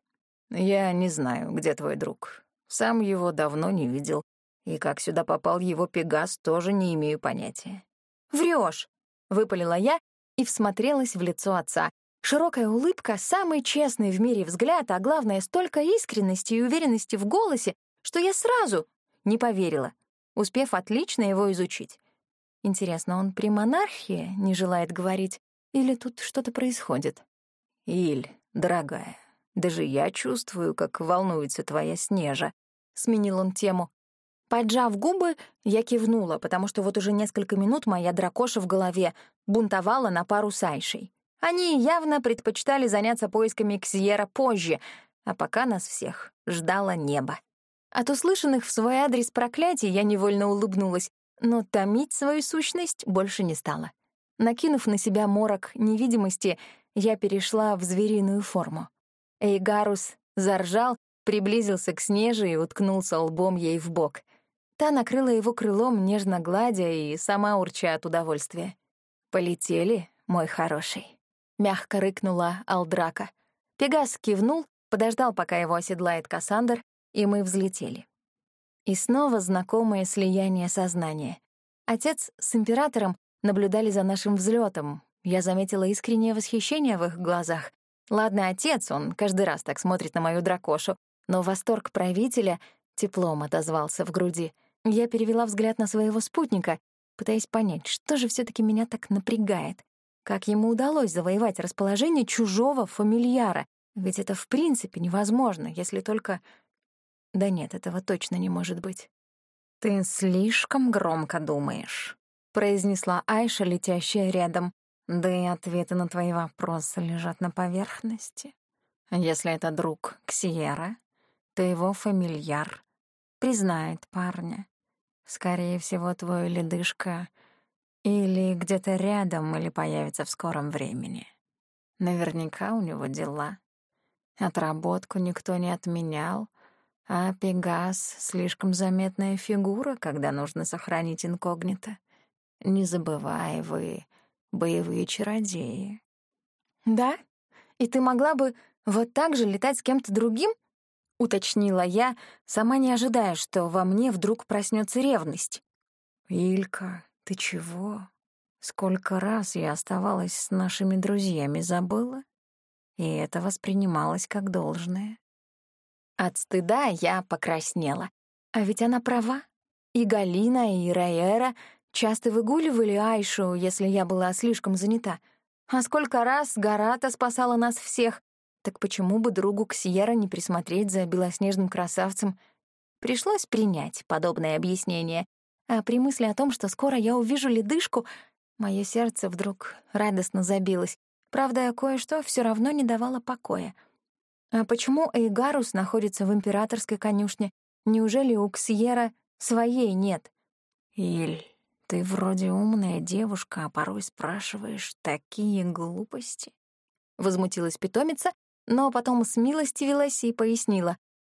«Я не знаю, где твой друг. Сам его давно не видел. И как сюда попал его Пегас, тоже не имею понятия». Врешь, выпалила я и всмотрелась в лицо отца. Широкая улыбка, самый честный в мире взгляд, а главное, столько искренности и уверенности в голосе, что я сразу не поверила, успев отлично его изучить. Интересно, он при монархии не желает говорить, или тут что-то происходит? Иль, дорогая, даже я чувствую, как волнуется твоя снежа. Сменил он тему. Поджав губы, я кивнула, потому что вот уже несколько минут моя дракоша в голове бунтовала на пару с Айшей. Они явно предпочитали заняться поисками Ксиера позже, а пока нас всех ждало небо. От услышанных в свой адрес проклятий я невольно улыбнулась, но томить свою сущность больше не стала. Накинув на себя морок невидимости, я перешла в звериную форму. Эйгарус заржал, приблизился к Снеже и уткнулся лбом ей в бок. Та накрыла его крылом, нежно гладя и сама урча от удовольствия. «Полетели, мой хороший», — мягко рыкнула Алдрака. Пегас кивнул, подождал, пока его оседлает Кассандр, и мы взлетели. И снова знакомое слияние сознания. Отец с императором наблюдали за нашим взлетом. Я заметила искреннее восхищение в их глазах. Ладно, отец, он каждый раз так смотрит на мою дракошу, но восторг правителя теплом отозвался в груди. Я перевела взгляд на своего спутника, пытаясь понять, что же все таки меня так напрягает. Как ему удалось завоевать расположение чужого фамильяра? Ведь это в принципе невозможно, если только да нет, этого точно не может быть. «Ты слишком громко думаешь», — произнесла Айша, летящая рядом. «Да и ответы на твои вопросы лежат на поверхности. Если это друг Ксиера, то его фамильяр признает парня. Скорее всего, твой ледышка или где-то рядом, или появится в скором времени. Наверняка у него дела. Отработку никто не отменял, а Пегас — слишком заметная фигура, когда нужно сохранить инкогнито. Не забывай, вы боевые чародеи. «Да? И ты могла бы вот так же летать с кем-то другим?» — уточнила я, сама не ожидая, что во мне вдруг проснется ревность. «Илька, ты чего? Сколько раз я оставалась с нашими друзьями, забыла?» И это воспринималось как должное. От стыда я покраснела. А ведь она права. И Галина, и Райера часто выгуливали Айшу, если я была слишком занята. А сколько раз Гарата спасала нас всех. Так почему бы другу Ксьера не присмотреть за белоснежным красавцем? Пришлось принять подобное объяснение. А при мысли о том, что скоро я увижу ледышку, мое сердце вдруг радостно забилось. Правда, кое-что все равно не давало покоя — а почему Эйгарус находится в императорской конюшне? Неужели у Ксьера своей нет? Иль, ты вроде умная девушка, а порой спрашиваешь такие глупости. Возмутилась питомица, но потом смилостивилась и пояснила.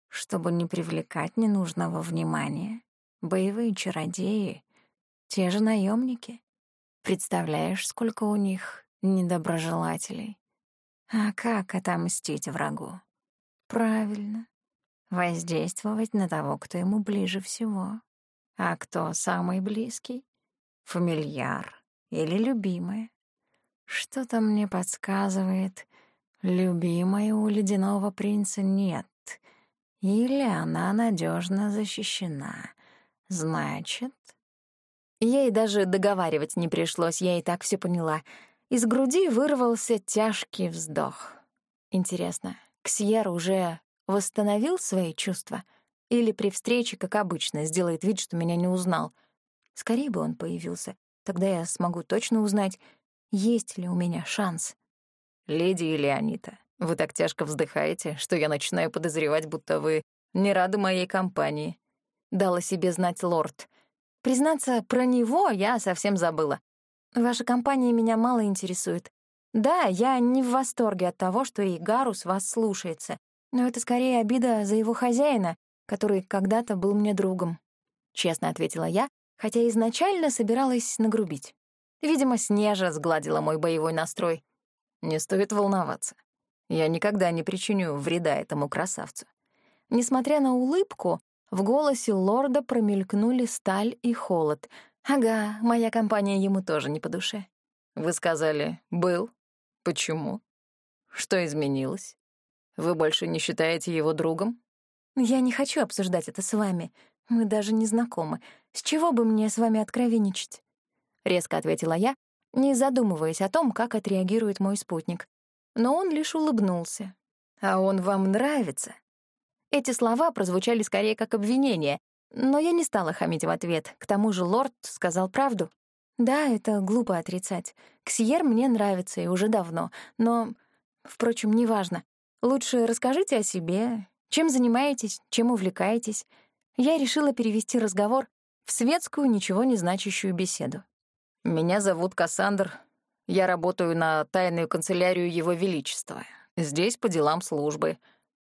Чтобы не привлекать ненужного внимания, боевые чародеи — те же наемники. Представляешь, сколько у них недоброжелателей? А как отомстить врагу? Правильно. Воздействовать на того, кто ему ближе всего. А кто самый близкий? Фамильяр или любимая? Что-то мне подсказывает, любимой у ледяного принца нет. Или она надежно защищена. Значит... Ей даже договаривать не пришлось, я и так все поняла. Из груди вырвался тяжкий вздох. Интересно, Ксьер уже восстановил свои чувства? Или при встрече, как обычно, сделает вид, что меня не узнал? Скорее бы он появился. Тогда я смогу точно узнать, есть ли у меня шанс. «Леди Леонита, вы так тяжко вздыхаете, что я начинаю подозревать, будто вы не рады моей компании», — дала себе знать лорд. Признаться, про него я совсем забыла. Ваша компания меня мало интересует. Да, я не в восторге от того, что и Гарус вас слушается, но это скорее обида за его хозяина, который когда-то был мне другом. Честно ответила я, хотя изначально собиралась нагрубить. Видимо, Снежа сгладила мой боевой настрой. Не стоит волноваться. Я никогда не причиню вреда этому красавцу. Несмотря на улыбку, в голосе лорда промелькнули сталь и холод. Ага, моя компания ему тоже не по душе. Вы сказали «был». Почему? Что изменилось? Вы больше не считаете его другом? Я не хочу обсуждать это с вами. Мы даже не знакомы. С чего бы мне с вами откровенничать? Резко ответила я, не задумываясь о том, как отреагирует мой спутник. Но он лишь улыбнулся. «А он вам нравится?» Эти слова прозвучали скорее как обвинение, но я не стала хамить в ответ. К тому же лорд сказал правду. Да, это глупо отрицать. Ксьер мне нравится и уже давно, но, впрочем, неважно. Лучше расскажите о себе, чем занимаетесь, чем увлекаетесь. Я решила перевести разговор в светскую, ничего не значащую беседу. «Меня зовут Кассандр. Я работаю на тайную канцелярию Его Величества. Здесь по делам службы.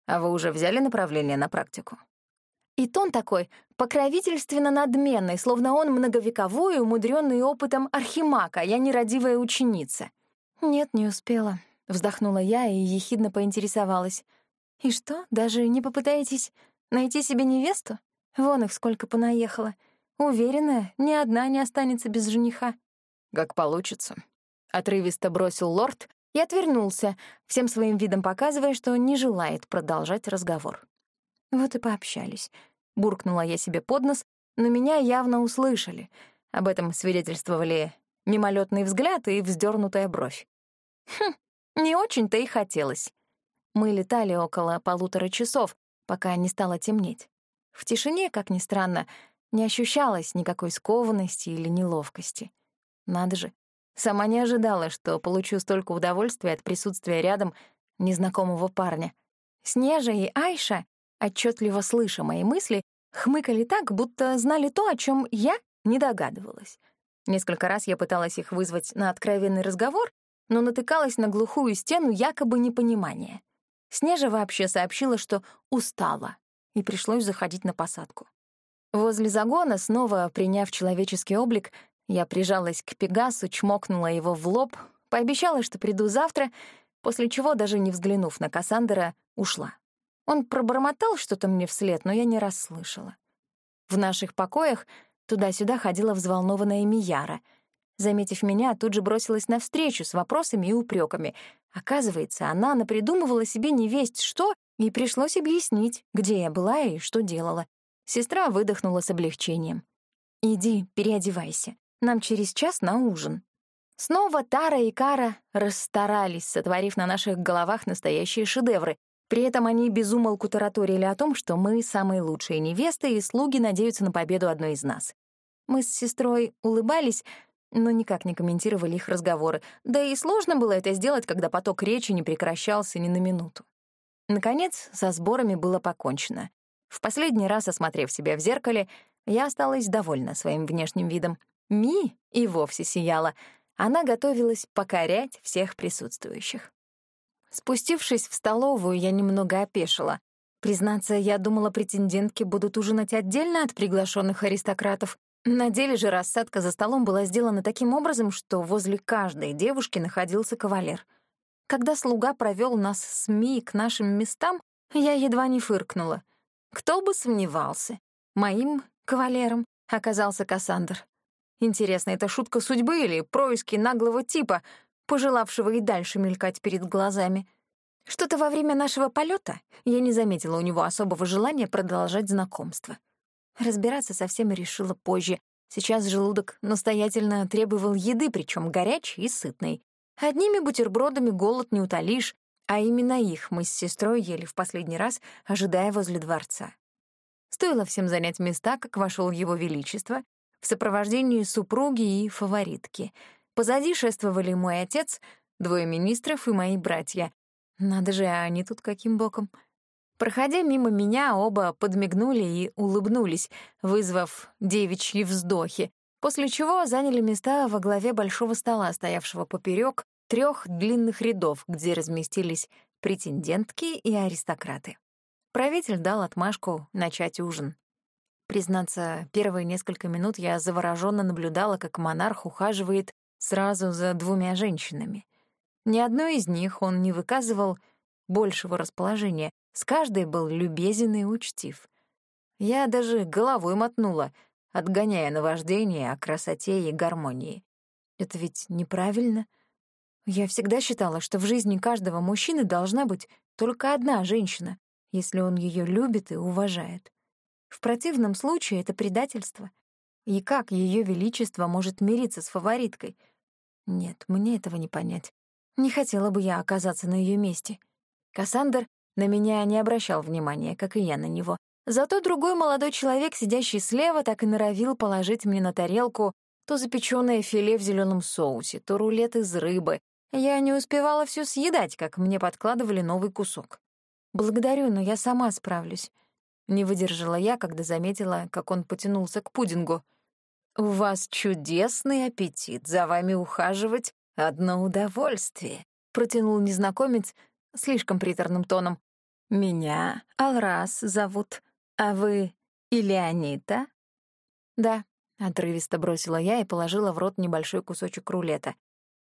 А вы уже взяли направление на практику?» И тон такой покровительственно надменный, словно он многовековой, умудренный опытом архимака, я нерадивая ученица. «Нет, не успела», — вздохнула я и ехидно поинтересовалась. «И что, даже не попытаетесь найти себе невесту? Вон их сколько понаехало. Уверена, ни одна не останется без жениха». «Как получится», — отрывисто бросил лорд и отвернулся, всем своим видом показывая, что не желает продолжать разговор. Вот и пообщались. Буркнула я себе под нос, но меня явно услышали. Об этом свидетельствовали мимолетный взгляд и вздернутая бровь. Хм, не очень-то и хотелось. Мы летали около полутора часов, пока не стало темнеть. В тишине, как ни странно, не ощущалось никакой скованности или неловкости. Надо же, сама не ожидала, что получу столько удовольствия от присутствия рядом незнакомого парня. Снежа и Айша отчетливо слыша мои мысли, хмыкали так, будто знали то, о чем я не догадывалась. Несколько раз я пыталась их вызвать на откровенный разговор, но натыкалась на глухую стену якобы непонимания. Снежа вообще сообщила, что устала, и пришлось заходить на посадку. Возле загона, снова приняв человеческий облик, я прижалась к Пегасу, чмокнула его в лоб, пообещала, что приду завтра, после чего, даже не взглянув на Кассандра, ушла. Он пробормотал что-то мне вслед, но я не расслышала. В наших покоях туда-сюда ходила взволнованная Мияра. Заметив меня, тут же бросилась навстречу с вопросами и упреками. Оказывается, она напридумывала себе невесть что, и пришлось объяснить, где я была и что делала. Сестра выдохнула с облегчением. «Иди, переодевайся. Нам через час на ужин». Снова Тара и Кара расстарались, сотворив на наших головах настоящие шедевры, при этом они безумолку тараторили о том, что мы самые лучшие невесты, и слуги надеются на победу одной из нас. Мы с сестрой улыбались, но никак не комментировали их разговоры, да и сложно было это сделать, когда поток речи не прекращался ни на минуту. Наконец, со сборами было покончено. В последний раз, осмотрев себя в зеркале, я осталась довольна своим внешним видом. Ми и вовсе сияла. Она готовилась покорять всех присутствующих. Спустившись в столовую, я немного опешила. Признаться, я думала, претендентки будут ужинать отдельно от приглашенных аристократов. На деле же рассадка за столом была сделана таким образом, что возле каждой девушки находился кавалер. Когда слуга провел нас с Ми к нашим местам, я едва не фыркнула. Кто бы сомневался. Моим кавалером оказался Кассандр. Интересно, это шутка судьбы или происки наглого типа — пожелавшего и дальше мелькать перед глазами. Что-то во время нашего полета я не заметила у него особого желания продолжать знакомство. Разбираться со всеми решила позже. Сейчас желудок настоятельно требовал еды, причем горячей и сытной. Одними бутербродами голод не утолишь, а именно их мы с сестрой ели в последний раз, ожидая возле дворца. Стоило всем занять места, как вошел его величество, в сопровождении супруги и фаворитки. Позади шествовали мой отец, двое министров и мои братья. Надо же, а они тут каким боком? Проходя мимо меня, оба подмигнули и улыбнулись, вызвав девичьи вздохи, после чего заняли места во главе большого стола, стоявшего поперек трех длинных рядов, где разместились претендентки и аристократы. Правитель дал отмашку начать ужин. Признаться, первые несколько минут я завороженно наблюдала, как монарх ухаживает сразу за двумя женщинами. Ни одной из них он не выказывал большего расположения, с каждой был любезен и учтив. Я даже головой мотнула, отгоняя наваждение о красоте и гармонии. Это ведь неправильно. Я всегда считала, что в жизни каждого мужчины должна быть только одна женщина, если он ее любит и уважает. В противном случае это предательство. И как Ее Величество может мириться с фавориткой? Нет, мне этого не понять. Не хотела бы я оказаться на ее месте. Кассандр на меня не обращал внимания, как и я на него. Зато другой молодой человек, сидящий слева, так и норовил положить мне на тарелку то запечённое филе в зелёном соусе, то рулет из рыбы. Я не успевала всё съедать, как мне подкладывали новый кусок. «Благодарю, но я сама справлюсь», не выдержала я, когда заметила, как он потянулся к пудингу. «У вас чудесный аппетит, за вами ухаживать — одно удовольствие», — протянул незнакомец слишком приторным тоном. «Меня Алрас зовут, а вы Илеонита?» «Да», — отрывисто бросила я и положила в рот небольшой кусочек рулета.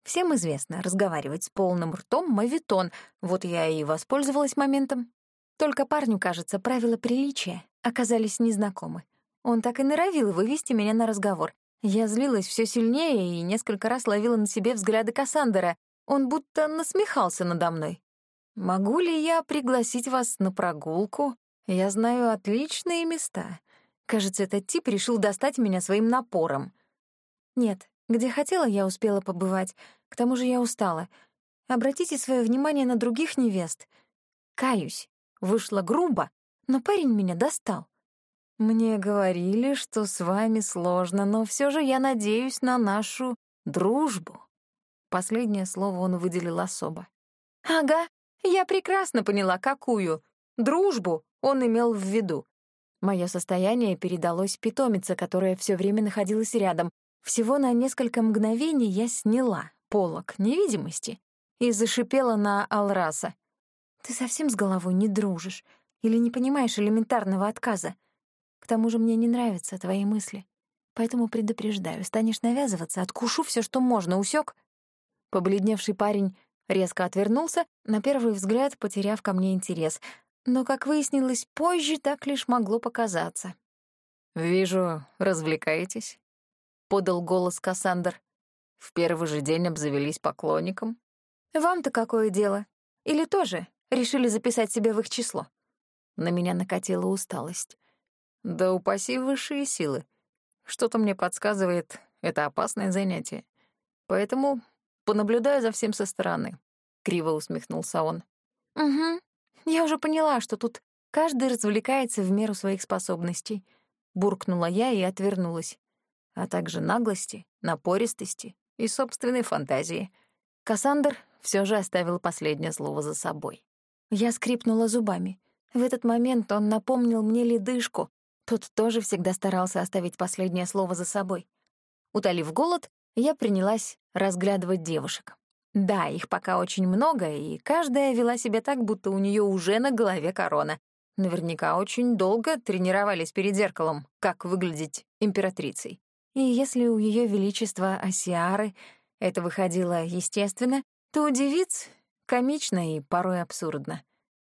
Всем известно, разговаривать с полным ртом — мавитон, вот я и воспользовалась моментом. Только парню, кажется, правила приличия оказались незнакомы. Он так и норовил вывести меня на разговор. Я злилась все сильнее и несколько раз ловила на себе взгляды Кассандера. Он будто насмехался надо мной. «Могу ли я пригласить вас на прогулку? Я знаю отличные места. Кажется, этот тип решил достать меня своим напором». «Нет, где хотела, я успела побывать. К тому же я устала. Обратите свое внимание на других невест. Каюсь, Вышло грубо, но парень меня достал. Мне говорили, что с вами сложно, но все же я надеюсь на нашу дружбу. Последнее слово он выделил особо. Ага, я прекрасно поняла, какую. Дружбу он имел в виду. Мое состояние передалось питомице, которая все время находилась рядом. Всего на несколько мгновений я сняла полок невидимости и зашипела на Алраса. Ты совсем с головой не дружишь или не понимаешь элементарного отказа. К тому же мне не нравятся твои мысли. Поэтому предупреждаю, станешь навязываться, откушу все, что можно, усек. Побледневший парень резко отвернулся, на первый взгляд потеряв ко мне интерес. Но, как выяснилось позже, так лишь могло показаться. «Вижу, развлекаетесь», — подал голос Кассандр. «В первый же день обзавелись поклонником». «Вам-то какое дело? Или тоже Решили записать себя в их число. На меня накатила усталость. Да упаси высшие силы. Что-то мне подсказывает, это опасное занятие. Поэтому понаблюдаю за всем со стороны. Криво усмехнулся он. Угу. Я уже поняла, что тут каждый развлекается в меру своих способностей. Буркнула я и отвернулась. А также наглости, напористости и собственной фантазии. Кассандр все же оставил последнее слово за собой. Я скрипнула зубами. В этот момент он напомнил мне ледышку. Тот тоже всегда старался оставить последнее слово за собой. Утолив голод, я принялась разглядывать девушек. Да, их пока очень много, и каждая вела себя так, будто у нее уже на голове корона. Наверняка очень долго тренировались перед зеркалом, как выглядеть императрицей. И если у Ее Величества Осиары это выходило естественно, то у девиц Комично и порой абсурдно.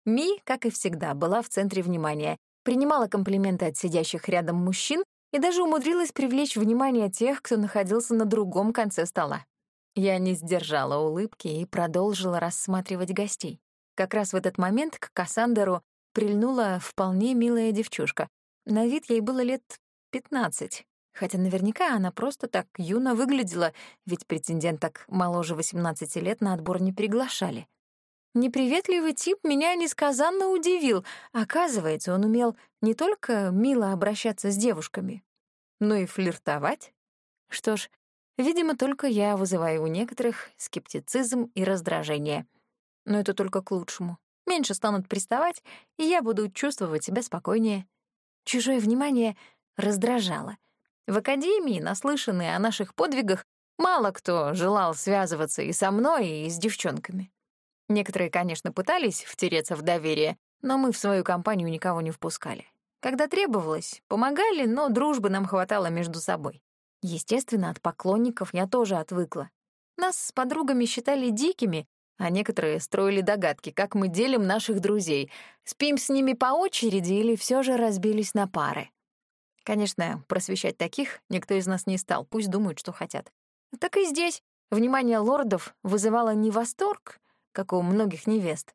Ми, как и всегда, была в центре внимания, принимала комплименты от сидящих рядом мужчин и даже умудрилась привлечь внимание тех, кто находился на другом конце стола. Я не сдержала улыбки и продолжила рассматривать гостей. Как раз в этот момент к Кассандеру прильнула вполне милая девчушка. На вид ей было лет пятнадцать, хотя наверняка она просто так юно выглядела, ведь претенденток моложе 18 лет на отбор не приглашали. Неприветливый тип меня несказанно удивил. Оказывается, он умел не только мило обращаться с девушками, но и флиртовать. Что ж, видимо, только я вызываю у некоторых скептицизм и раздражение. Но это только к лучшему. Меньше станут приставать, и я буду чувствовать себя спокойнее. Чужое внимание раздражало. В академии, наслышанные о наших подвигах, мало кто желал связываться и со мной, и с девчонками. Некоторые, конечно, пытались втереться в доверие, но мы в свою компанию никого не впускали. Когда требовалось, помогали, но дружбы нам хватало между собой. Естественно, от поклонников я тоже отвыкла. Нас с подругами считали дикими, а некоторые строили догадки, как мы делим наших друзей. Спим с ними по очереди или все же разбились на пары. Конечно, просвещать таких никто из нас не стал, пусть думают, что хотят. Так и здесь внимание лордов вызывало не восторг, как у многих невест,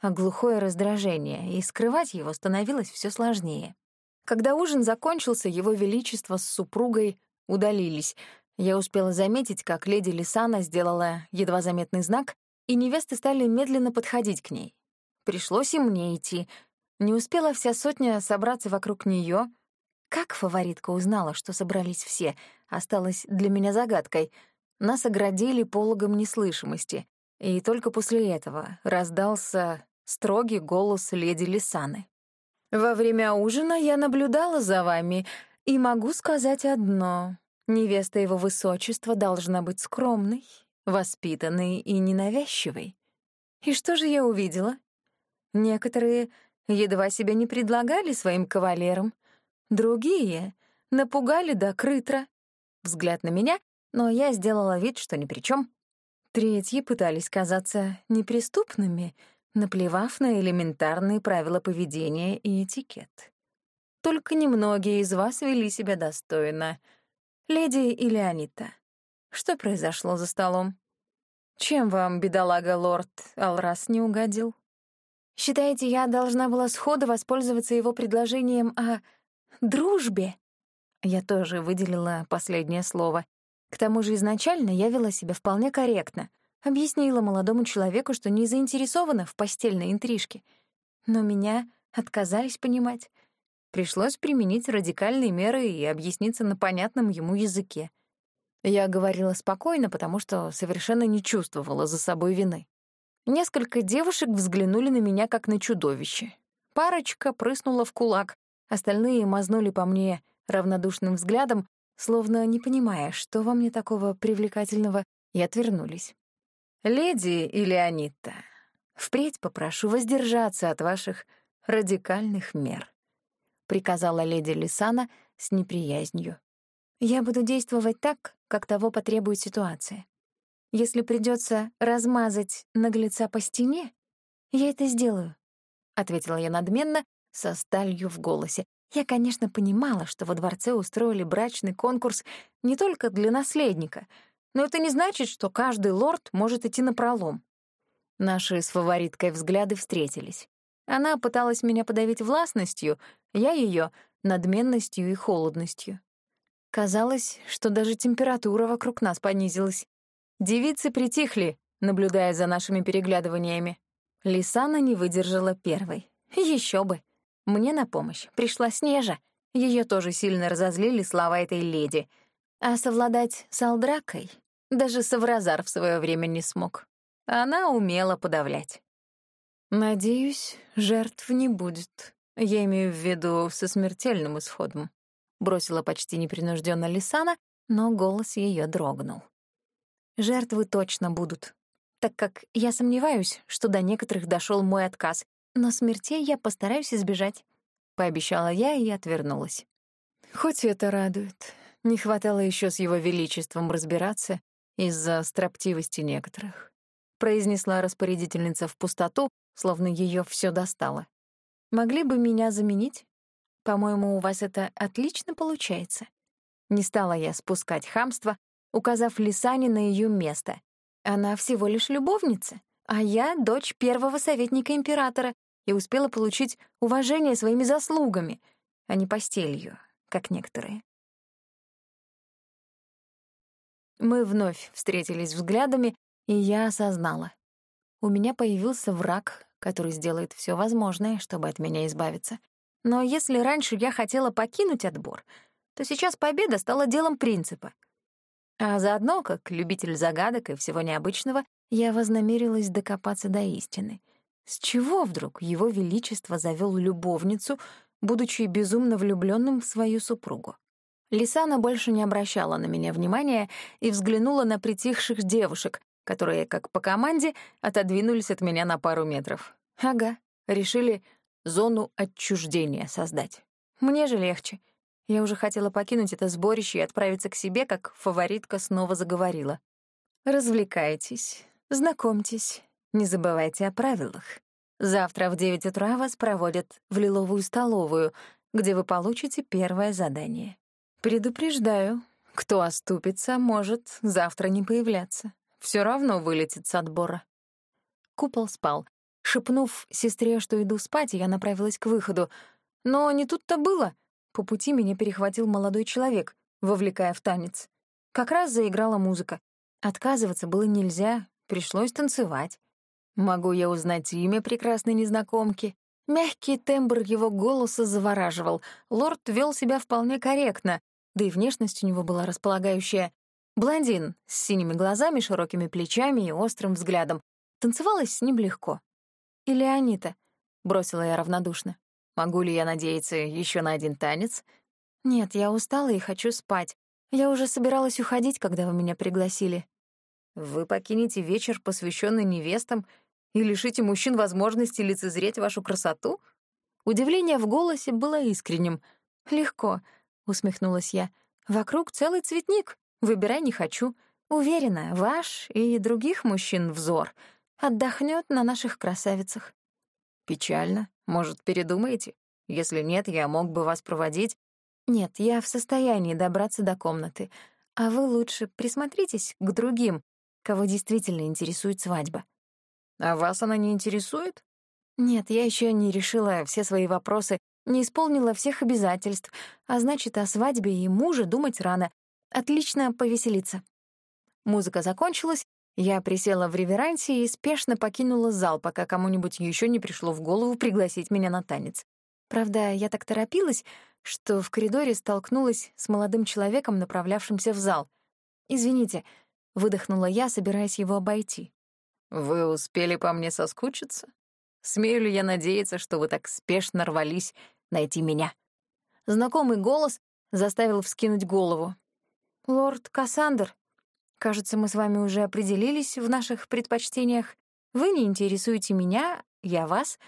а глухое раздражение, и скрывать его становилось все сложнее. Когда ужин закончился, его величество с супругой удалились. Я успела заметить, как леди Лисана сделала едва заметный знак, и невесты стали медленно подходить к ней. Пришлось и мне идти. Не успела вся сотня собраться вокруг нее. Как фаворитка узнала, что собрались все, осталось для меня загадкой. Нас оградили пологом неслышимости. И только после этого раздался строгий голос леди Лисаны. «Во время ужина я наблюдала за вами, и могу сказать одно. Невеста его высочества должна быть скромной, воспитанной и ненавязчивой. И что же я увидела? Некоторые едва себя не предлагали своим кавалерам, другие напугали до крытра. Взгляд на меня, но я сделала вид, что ни при чем. Третьи пытались казаться неприступными, наплевав на элементарные правила поведения и этикет. Только немногие из вас вели себя достойно. Леди Илеонита, что произошло за столом? Чем вам, бедолага лорд Алрас, не угодил? Считаете, я должна была сходу воспользоваться его предложением о дружбе? Я тоже выделила последнее слово. К тому же изначально я вела себя вполне корректно, объяснила молодому человеку, что не заинтересована в постельной интрижке. Но меня отказались понимать. Пришлось применить радикальные меры и объясниться на понятном ему языке. Я говорила спокойно, потому что совершенно не чувствовала за собой вины. Несколько девушек взглянули на меня как на чудовище. Парочка прыснула в кулак, остальные мазнули по мне равнодушным взглядом, словно не понимая, что во мне такого привлекательного, и отвернулись. «Леди Илеонитта, впредь попрошу воздержаться от ваших радикальных мер», — приказала леди Лисана с неприязнью. «Я буду действовать так, как того потребует ситуация. Если придется размазать наглеца по стене, я это сделаю», — ответила я надменно, со сталью в голосе, я, конечно, понимала, что во дворце устроили брачный конкурс не только для наследника, но это не значит, что каждый лорд может идти на пролом. Наши с фавориткой взгляды встретились. Она пыталась меня подавить властностью, я ее надменностью и холодностью. Казалось, что даже температура вокруг нас понизилась. Девицы притихли, наблюдая за нашими переглядываниями. Лисана не выдержала первой. Еще бы. Мне на помощь пришла Снежа. Ее тоже сильно разозлили слова этой леди. А совладать с Алдракой даже Савразар в свое время не смог. Она умела подавлять. «Надеюсь, жертв не будет. Я имею в виду со смертельным исходом», — бросила почти непринужденно Лисана, но голос ее дрогнул. «Жертвы точно будут, так как я сомневаюсь, что до некоторых дошел мой отказ, но смертей я постараюсь избежать», — пообещала я и отвернулась. Хоть это радует. Не хватало еще с его величеством разбираться из-за строптивости некоторых. Произнесла распорядительница в пустоту, словно ее все достало. «Могли бы меня заменить? По-моему, у вас это отлично получается». Не стала я спускать хамство, указав Лисане на ее место. Она всего лишь любовница, А я — дочь первого советника императора и успела получить уважение своими заслугами, а не постелью, как некоторые. Мы вновь встретились взглядами, и я осознала. У меня появился враг, который сделает все возможное, чтобы от меня избавиться. Но если раньше я хотела покинуть отбор, то сейчас победа стала делом принципа. А заодно, как любитель загадок и всего необычного, я вознамерилась докопаться до истины. С чего вдруг его величество завел любовницу, будучи безумно влюбленным в свою супругу? Лисана больше не обращала на меня внимания и взглянула на притихших девушек, которые, как по команде, отодвинулись от меня на пару метров. Ага, решили зону отчуждения создать. Мне же легче. Я уже хотела покинуть это сборище и отправиться к себе, как фаворитка снова заговорила. «Развлекайтесь, знакомьтесь, не забывайте о правилах. Завтра в девять утра вас проводят в лиловую столовую, где вы получите первое задание. Предупреждаю, кто оступится, может завтра не появляться. Все равно вылетит с отбора». Купол спал. Шепнув сестре, что иду спать, я направилась к выходу. Но не тут-то было. По пути меня перехватил молодой человек, вовлекая в танец. Как раз заиграла музыка. Отказываться было нельзя, пришлось танцевать. Могу я узнать имя прекрасной незнакомки? Мягкий тембр его голоса завораживал. Лорд вел себя вполне корректно, да и внешность у него была располагающая. Блондин с синими глазами, широкими плечами и острым взглядом. Танцевалась с ним легко. «Или Анита?» — бросила я равнодушно. «Могу ли я надеяться еще на один танец?» «Нет, я устала и хочу спать. Я уже собиралась уходить, когда вы меня пригласили». «Вы покинете вечер, посвященный невестам, и лишите мужчин возможности лицезреть вашу красоту?» Удивление в голосе было искренним. «Легко», — усмехнулась я. «Вокруг целый цветник. Выбирай не хочу. Уверена, ваш и других мужчин взор — отдохнет на наших красавицах. Печально. Может, передумаете? Если нет, я мог бы вас проводить. Нет, я в состоянии добраться до комнаты. А вы лучше присмотритесь к другим, кого действительно интересует свадьба. А вас она не интересует? Нет, я еще не решила все свои вопросы, не исполнила всех обязательств, а значит, о свадьбе и муже думать рано. Отлично повеселиться. Музыка закончилась, я присела в реверансе и спешно покинула зал, пока кому-нибудь еще не пришло в голову пригласить меня на танец. Правда, я так торопилась, что в коридоре столкнулась с молодым человеком, направлявшимся в зал. «Извините», — выдохнула я, собираясь его обойти. «Вы успели по мне соскучиться? Смею ли я надеяться, что вы так спешно рвались найти меня?» Знакомый голос заставил вскинуть голову. «Лорд Кассандр», Кажется, мы с вами уже определились в наших предпочтениях. Вы не интересуете меня, я вас,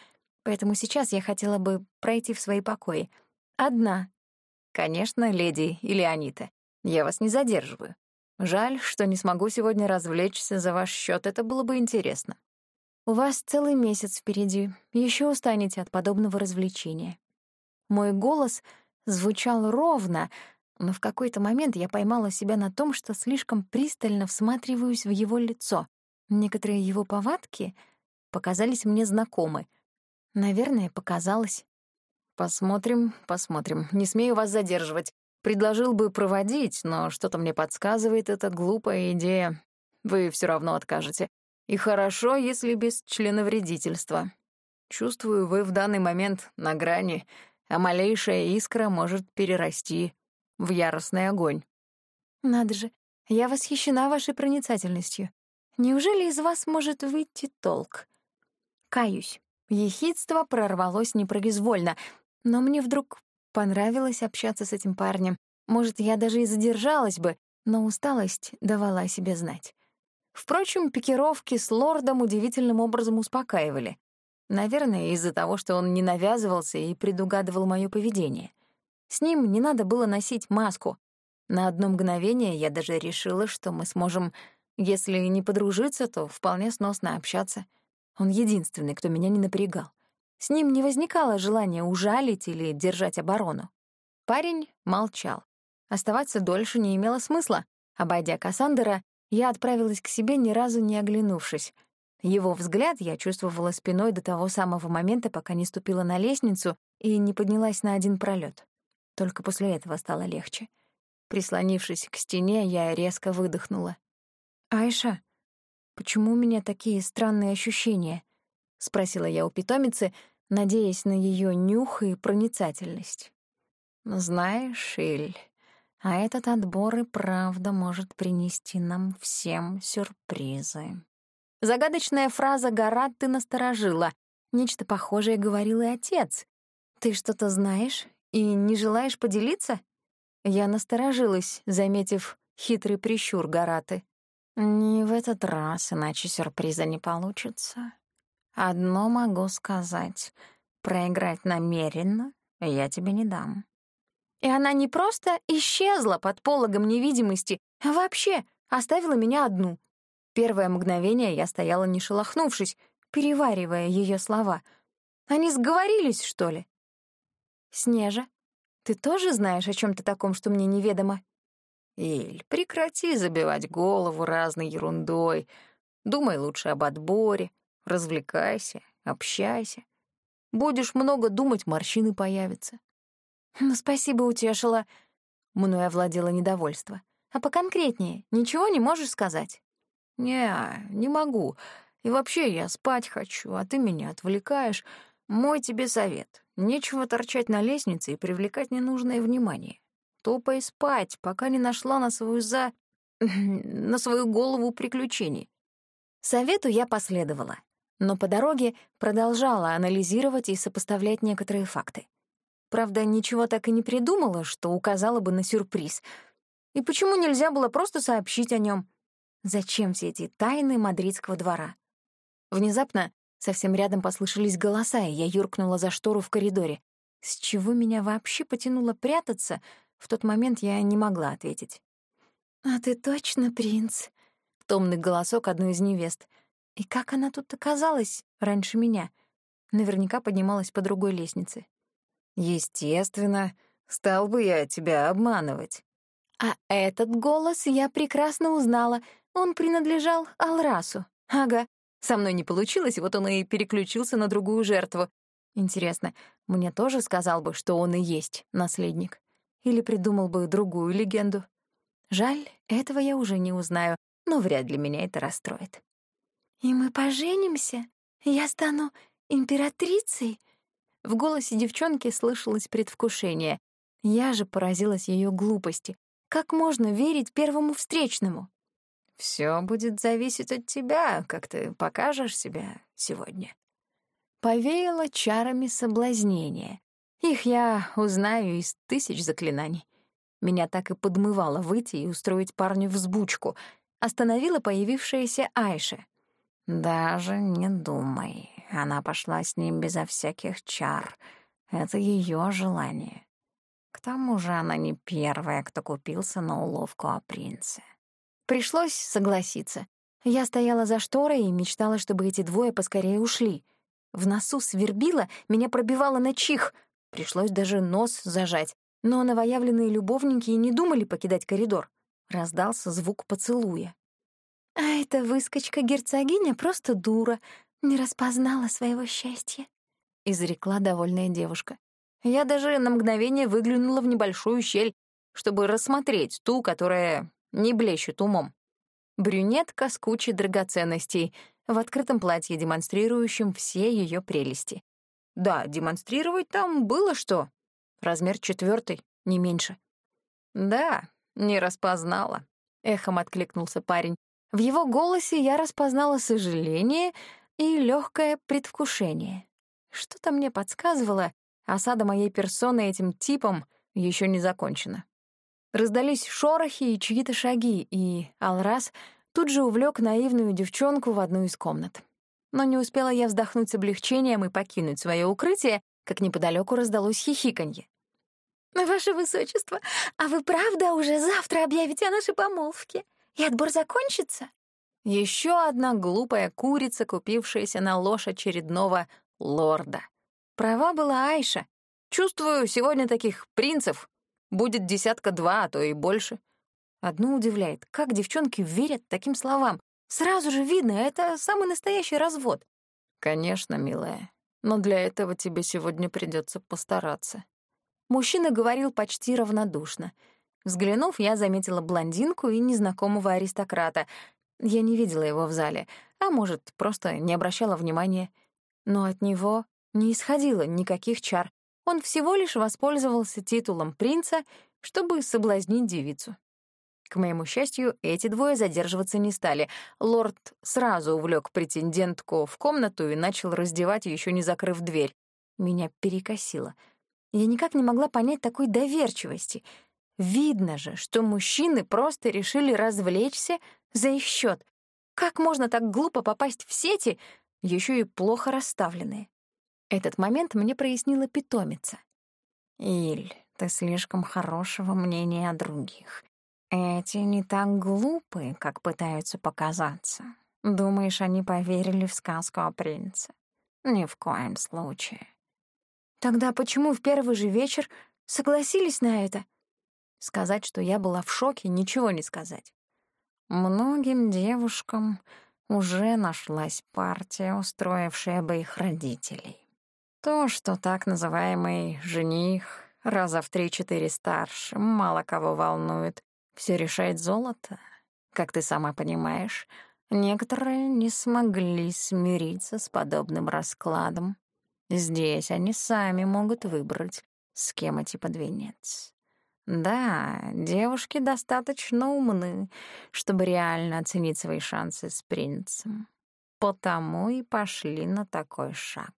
поэтому сейчас я хотела бы пройти в свои покои. Одна. Конечно, леди Илеонита, я вас не задерживаю. Жаль, что не смогу сегодня развлечься за ваш счет, это было бы интересно. У вас целый месяц впереди, еще устанете от подобного развлечения. Мой голос звучал ровно, но в какой-то момент я поймала себя на том, что слишком пристально всматриваюсь в его лицо. Некоторые его повадки показались мне знакомы. Наверное, показалось. Посмотрим, посмотрим. Не смею вас задерживать. Предложил бы проводить, но что-то мне подсказывает, это глупая идея. Вы все равно откажете. И хорошо, если без членовредительства. Чувствую, вы в данный момент на грани, а малейшая искра может перерасти в яростный огонь. Надо же, я восхищена вашей проницательностью. Неужели из вас может выйти толк? Каюсь. Ехидство прорвалось непроизвольно, но мне вдруг понравилось общаться с этим парнем. Может, я даже и задержалась бы, но усталость давала о себе знать. Впрочем, пикировки с лордом удивительным образом успокаивали. Наверное, из-за того, что он не навязывался и предугадывал моё поведение. С ним не надо было носить маску. На одно мгновение я даже решила, что мы сможем, если не подружиться, то вполне сносно общаться. Он единственный, кто меня не напрягал. С ним не возникало желания ужалить или держать оборону. Парень молчал. Оставаться дольше не имело смысла. Обойдя Кассандра, я отправилась к себе, ни разу не оглянувшись. Его взгляд я чувствовала спиной до того самого момента, пока не ступила на лестницу и не поднялась на один пролет. Только после этого стало легче. Прислонившись к стене, я резко выдохнула. «Айша, почему у меня такие странные ощущения?» — спросила я у питомицы, надеясь на ее нюх и проницательность. «Знаешь, Иль, а этот отбор и правда может принести нам всем сюрпризы». Загадочная фраза «Гарат» ты насторожила. Нечто похожее говорил и отец. «Ты что-то знаешь и не желаешь поделиться?» Я насторожилась, заметив хитрый прищур Гараты. «Не в этот раз, иначе сюрприза не получится. Одно могу сказать. Проиграть намеренно я тебе не дам». И она не просто исчезла под пологом невидимости, а вообще оставила меня одну — Первое мгновение я стояла не шелохнувшись, переваривая ее слова. Они сговорились, что ли? «Снежа, ты тоже знаешь о чем то таком, что мне неведомо?» «Иль, прекрати забивать голову разной ерундой. Думай лучше об отборе, развлекайся, общайся. Будешь много думать, морщины появятся». «Ну, спасибо, утешила». Мной овладело недовольство. «А поконкретнее, ничего не можешь сказать?» «Не, не могу. И вообще я спать хочу, а ты меня отвлекаешь. Мой тебе совет. Нечего торчать на лестнице и привлекать ненужное внимание. Топай спать, пока не нашла на свою за... [CLEARS THROAT] на свою голову приключений». Совету я последовала, но по дороге продолжала анализировать и сопоставлять некоторые факты. Правда, ничего так и не придумала, что указала бы на сюрприз. И почему нельзя было просто сообщить о нем? Зачем все эти тайны мадридского двора? Внезапно совсем рядом послышались голоса, и я юркнула за штору в коридоре. С чего меня вообще потянуло прятаться, в тот момент я не могла ответить. «А ты точно принц?» — томный голосок одной из невест. И как она тут оказалась раньше меня? Наверняка поднималась по другой лестнице. «Естественно, стал бы я тебя обманывать». А этот голос я прекрасно узнала — он принадлежал Алрасу. Ага, со мной не получилось, вот он и переключился на другую жертву. Интересно, мне тоже сказал бы, что он и есть наследник? Или придумал бы другую легенду? Жаль, этого я уже не узнаю, но вряд ли меня это расстроит. «И мы поженимся? Я стану императрицей?» В голосе девчонки слышалось предвкушение. Я же поразилась ее глупости. Как можно верить первому встречному? Все будет зависеть от тебя, как ты покажешь себя сегодня. Повеяло чарами соблазнения. Их я узнаю из тысяч заклинаний. Меня так и подмывало выйти и устроить парню взбучку. Остановила появившаяся Айша. «Даже не думай. Она пошла с ним безо всяких чар. Это ее желание. К тому же она не первая, кто купился на уловку о принце. Пришлось согласиться. Я стояла за шторой и мечтала, чтобы эти двое поскорее ушли. В носу свербило, меня пробивало на чих. Пришлось даже нос зажать. Но новоявленные любовники и не думали покидать коридор. Раздался звук поцелуя. «А эта выскочка-герцогиня просто дура, не распознала своего счастья», — изрекла довольная девушка. Я даже на мгновение выглянула в небольшую щель, чтобы рассмотреть ту, которая не блещут умом. Брюнетка с кучей драгоценностей, в открытом платье, демонстрирующем все ее прелести. Да, демонстрировать там было что. Размер четвертый, не меньше. Да, не распознала. Эхом откликнулся парень. В его голосе я распознала сожаление и легкое предвкушение. Что-то мне подсказывало, осада моей персоны этим типом еще не закончена. Раздались шорохи и чьи-то шаги, и Алрас тут же увлек наивную девчонку в одну из комнат. Но не успела я вздохнуть с облегчением и покинуть свое укрытие, как неподалеку раздалось хихиканье. «Ваше Высочество, а вы правда уже завтра объявите о нашей помолвке? И отбор закончится?» Еще одна глупая курица, купившаяся на ложь очередного лорда. Права была Айша. Чувствую, сегодня таких принцев Будет десятка-два, а то и больше. Одно удивляет, как девчонки верят таким словам. Сразу же видно, это самый настоящий развод. Конечно, милая, но для этого тебе сегодня придется постараться. Мужчина говорил почти равнодушно. Взглянув, я заметила блондинку и незнакомого аристократа. Я не видела его в зале, а может, просто не обращала внимания. Но от него не исходило никаких чар. Он всего лишь воспользовался титулом принца, чтобы соблазнить девицу. К моему счастью, эти двое задерживаться не стали. Лорд сразу увлек претендентку в комнату и начал раздевать, еще не закрыв дверь. Меня перекосило. Я никак не могла понять такой доверчивости. Видно же, что мужчины просто решили развлечься за их счет. Как можно так глупо попасть в сети, еще и плохо расставленные? Этот момент мне прояснила питомица. «Иль, ты слишком хорошего мнения о других. Эти не так глупы, как пытаются показаться. Думаешь, они поверили в сказку о принце? Ни в коем случае. Тогда почему в первый же вечер согласились на это? Сказать, что я была в шоке, ничего не сказать. Многим девушкам уже нашлась партия, устроившая бы их родителей. То, что так называемый жених раза в три-четыре старше, мало кого волнует. Все решает золото. Как ты сама понимаешь, некоторые не смогли смириться с подобным раскладом. Здесь они сами могут выбрать, с кем идти под венец. Да, девушки достаточно умны, чтобы реально оценить свои шансы с принцем. Потому и пошли на такой шаг.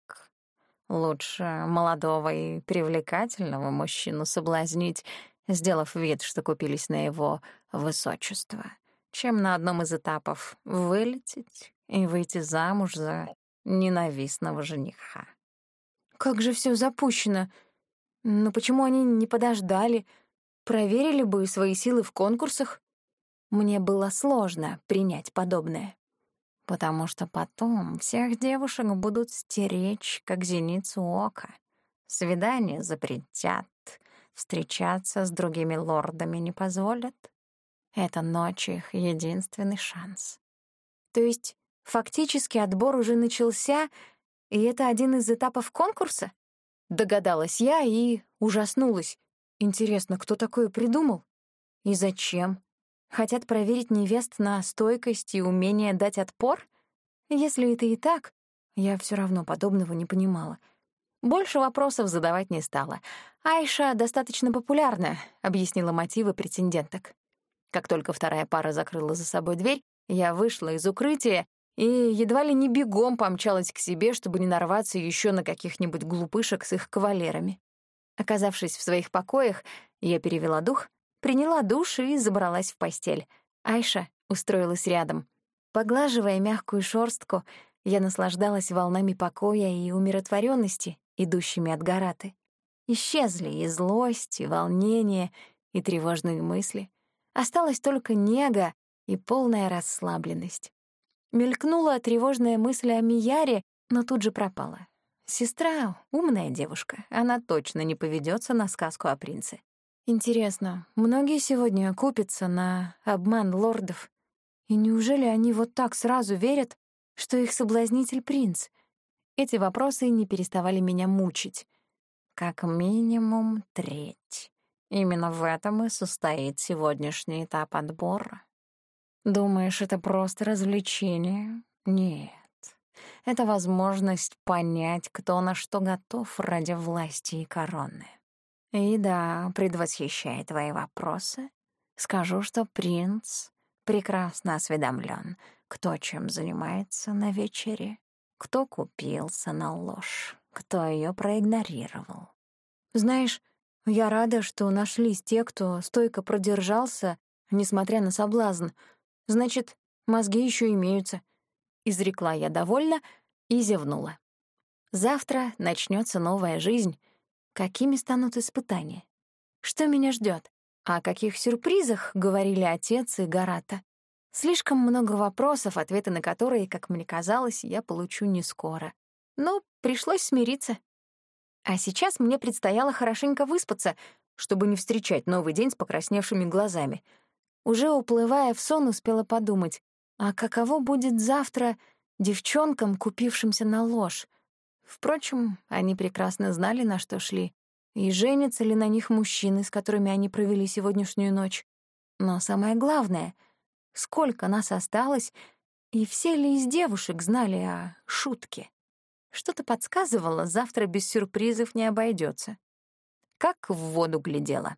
Лучше молодого и привлекательного мужчину соблазнить, сделав вид, что купились на его высочество, чем на одном из этапов вылететь и выйти замуж за ненавистного жениха. Как же все запущено. Но почему они не подождали? Проверили бы свои силы в конкурсах? Мне было сложно принять подобное потому что потом всех девушек будут стеречь, как зеницу ока. Свидания запретят, встречаться с другими лордами не позволят. Это ночь их единственный шанс. То есть фактически отбор уже начался, и это один из этапов конкурса? Догадалась я и ужаснулась. Интересно, кто такое придумал? И зачем? Хотят проверить невест на стойкость и умение дать отпор? Если это и так, я все равно подобного не понимала. Больше вопросов задавать не стала. Айша достаточно популярна, объяснила мотивы претенденток. Как только вторая пара закрыла за собой дверь, я вышла из укрытия и едва ли не бегом помчалась к себе, чтобы не нарваться еще на каких-нибудь глупышек с их кавалерами. Оказавшись в своих покоях, я перевела дух приняла душ и забралась в постель. Айша устроилась рядом. Поглаживая мягкую шорстку, я наслаждалась волнами покоя и умиротворенности, идущими от Гараты. Исчезли и злость, и волнение, и тревожные мысли. Осталась только нега и полная расслабленность. Мелькнула тревожная мысль о Мияре, но тут же пропала. Сестра — умная девушка, она точно не поведется на сказку о принце. Интересно, многие сегодня купятся на обман лордов? И неужели они вот так сразу верят, что их соблазнитель принц? Эти вопросы не переставали меня мучить. Как минимум треть. Именно в этом и состоит сегодняшний этап отбора. Думаешь, это просто развлечение? Нет. Это возможность понять, кто на что готов ради власти и короны. И да, предвосхищая твои вопросы, скажу, что принц прекрасно осведомлен, кто чем занимается на вечере, кто купился на ложь, кто ее проигнорировал. Знаешь, я рада, что нашлись те, кто стойко продержался, несмотря на соблазн. Значит, мозги еще имеются. Изрекла я довольно и зевнула. Завтра начнется новая жизнь, Какими станут испытания? Что меня ждет? О каких сюрпризах говорили отец и Гарата? Слишком много вопросов, ответы на которые, как мне казалось, я получу не скоро. Но пришлось смириться. А сейчас мне предстояло хорошенько выспаться, чтобы не встречать новый день с покрасневшими глазами. Уже уплывая в сон, успела подумать, А каково будет завтра девчонкам, купившимся на ложь? Впрочем, они прекрасно знали, на что шли, и женятся ли на них мужчины, с которыми они провели сегодняшнюю ночь. Но самое главное — сколько нас осталось, и все ли из девушек знали о шутке? Что-то подсказывало, завтра без сюрпризов не обойдется. Как в воду глядела.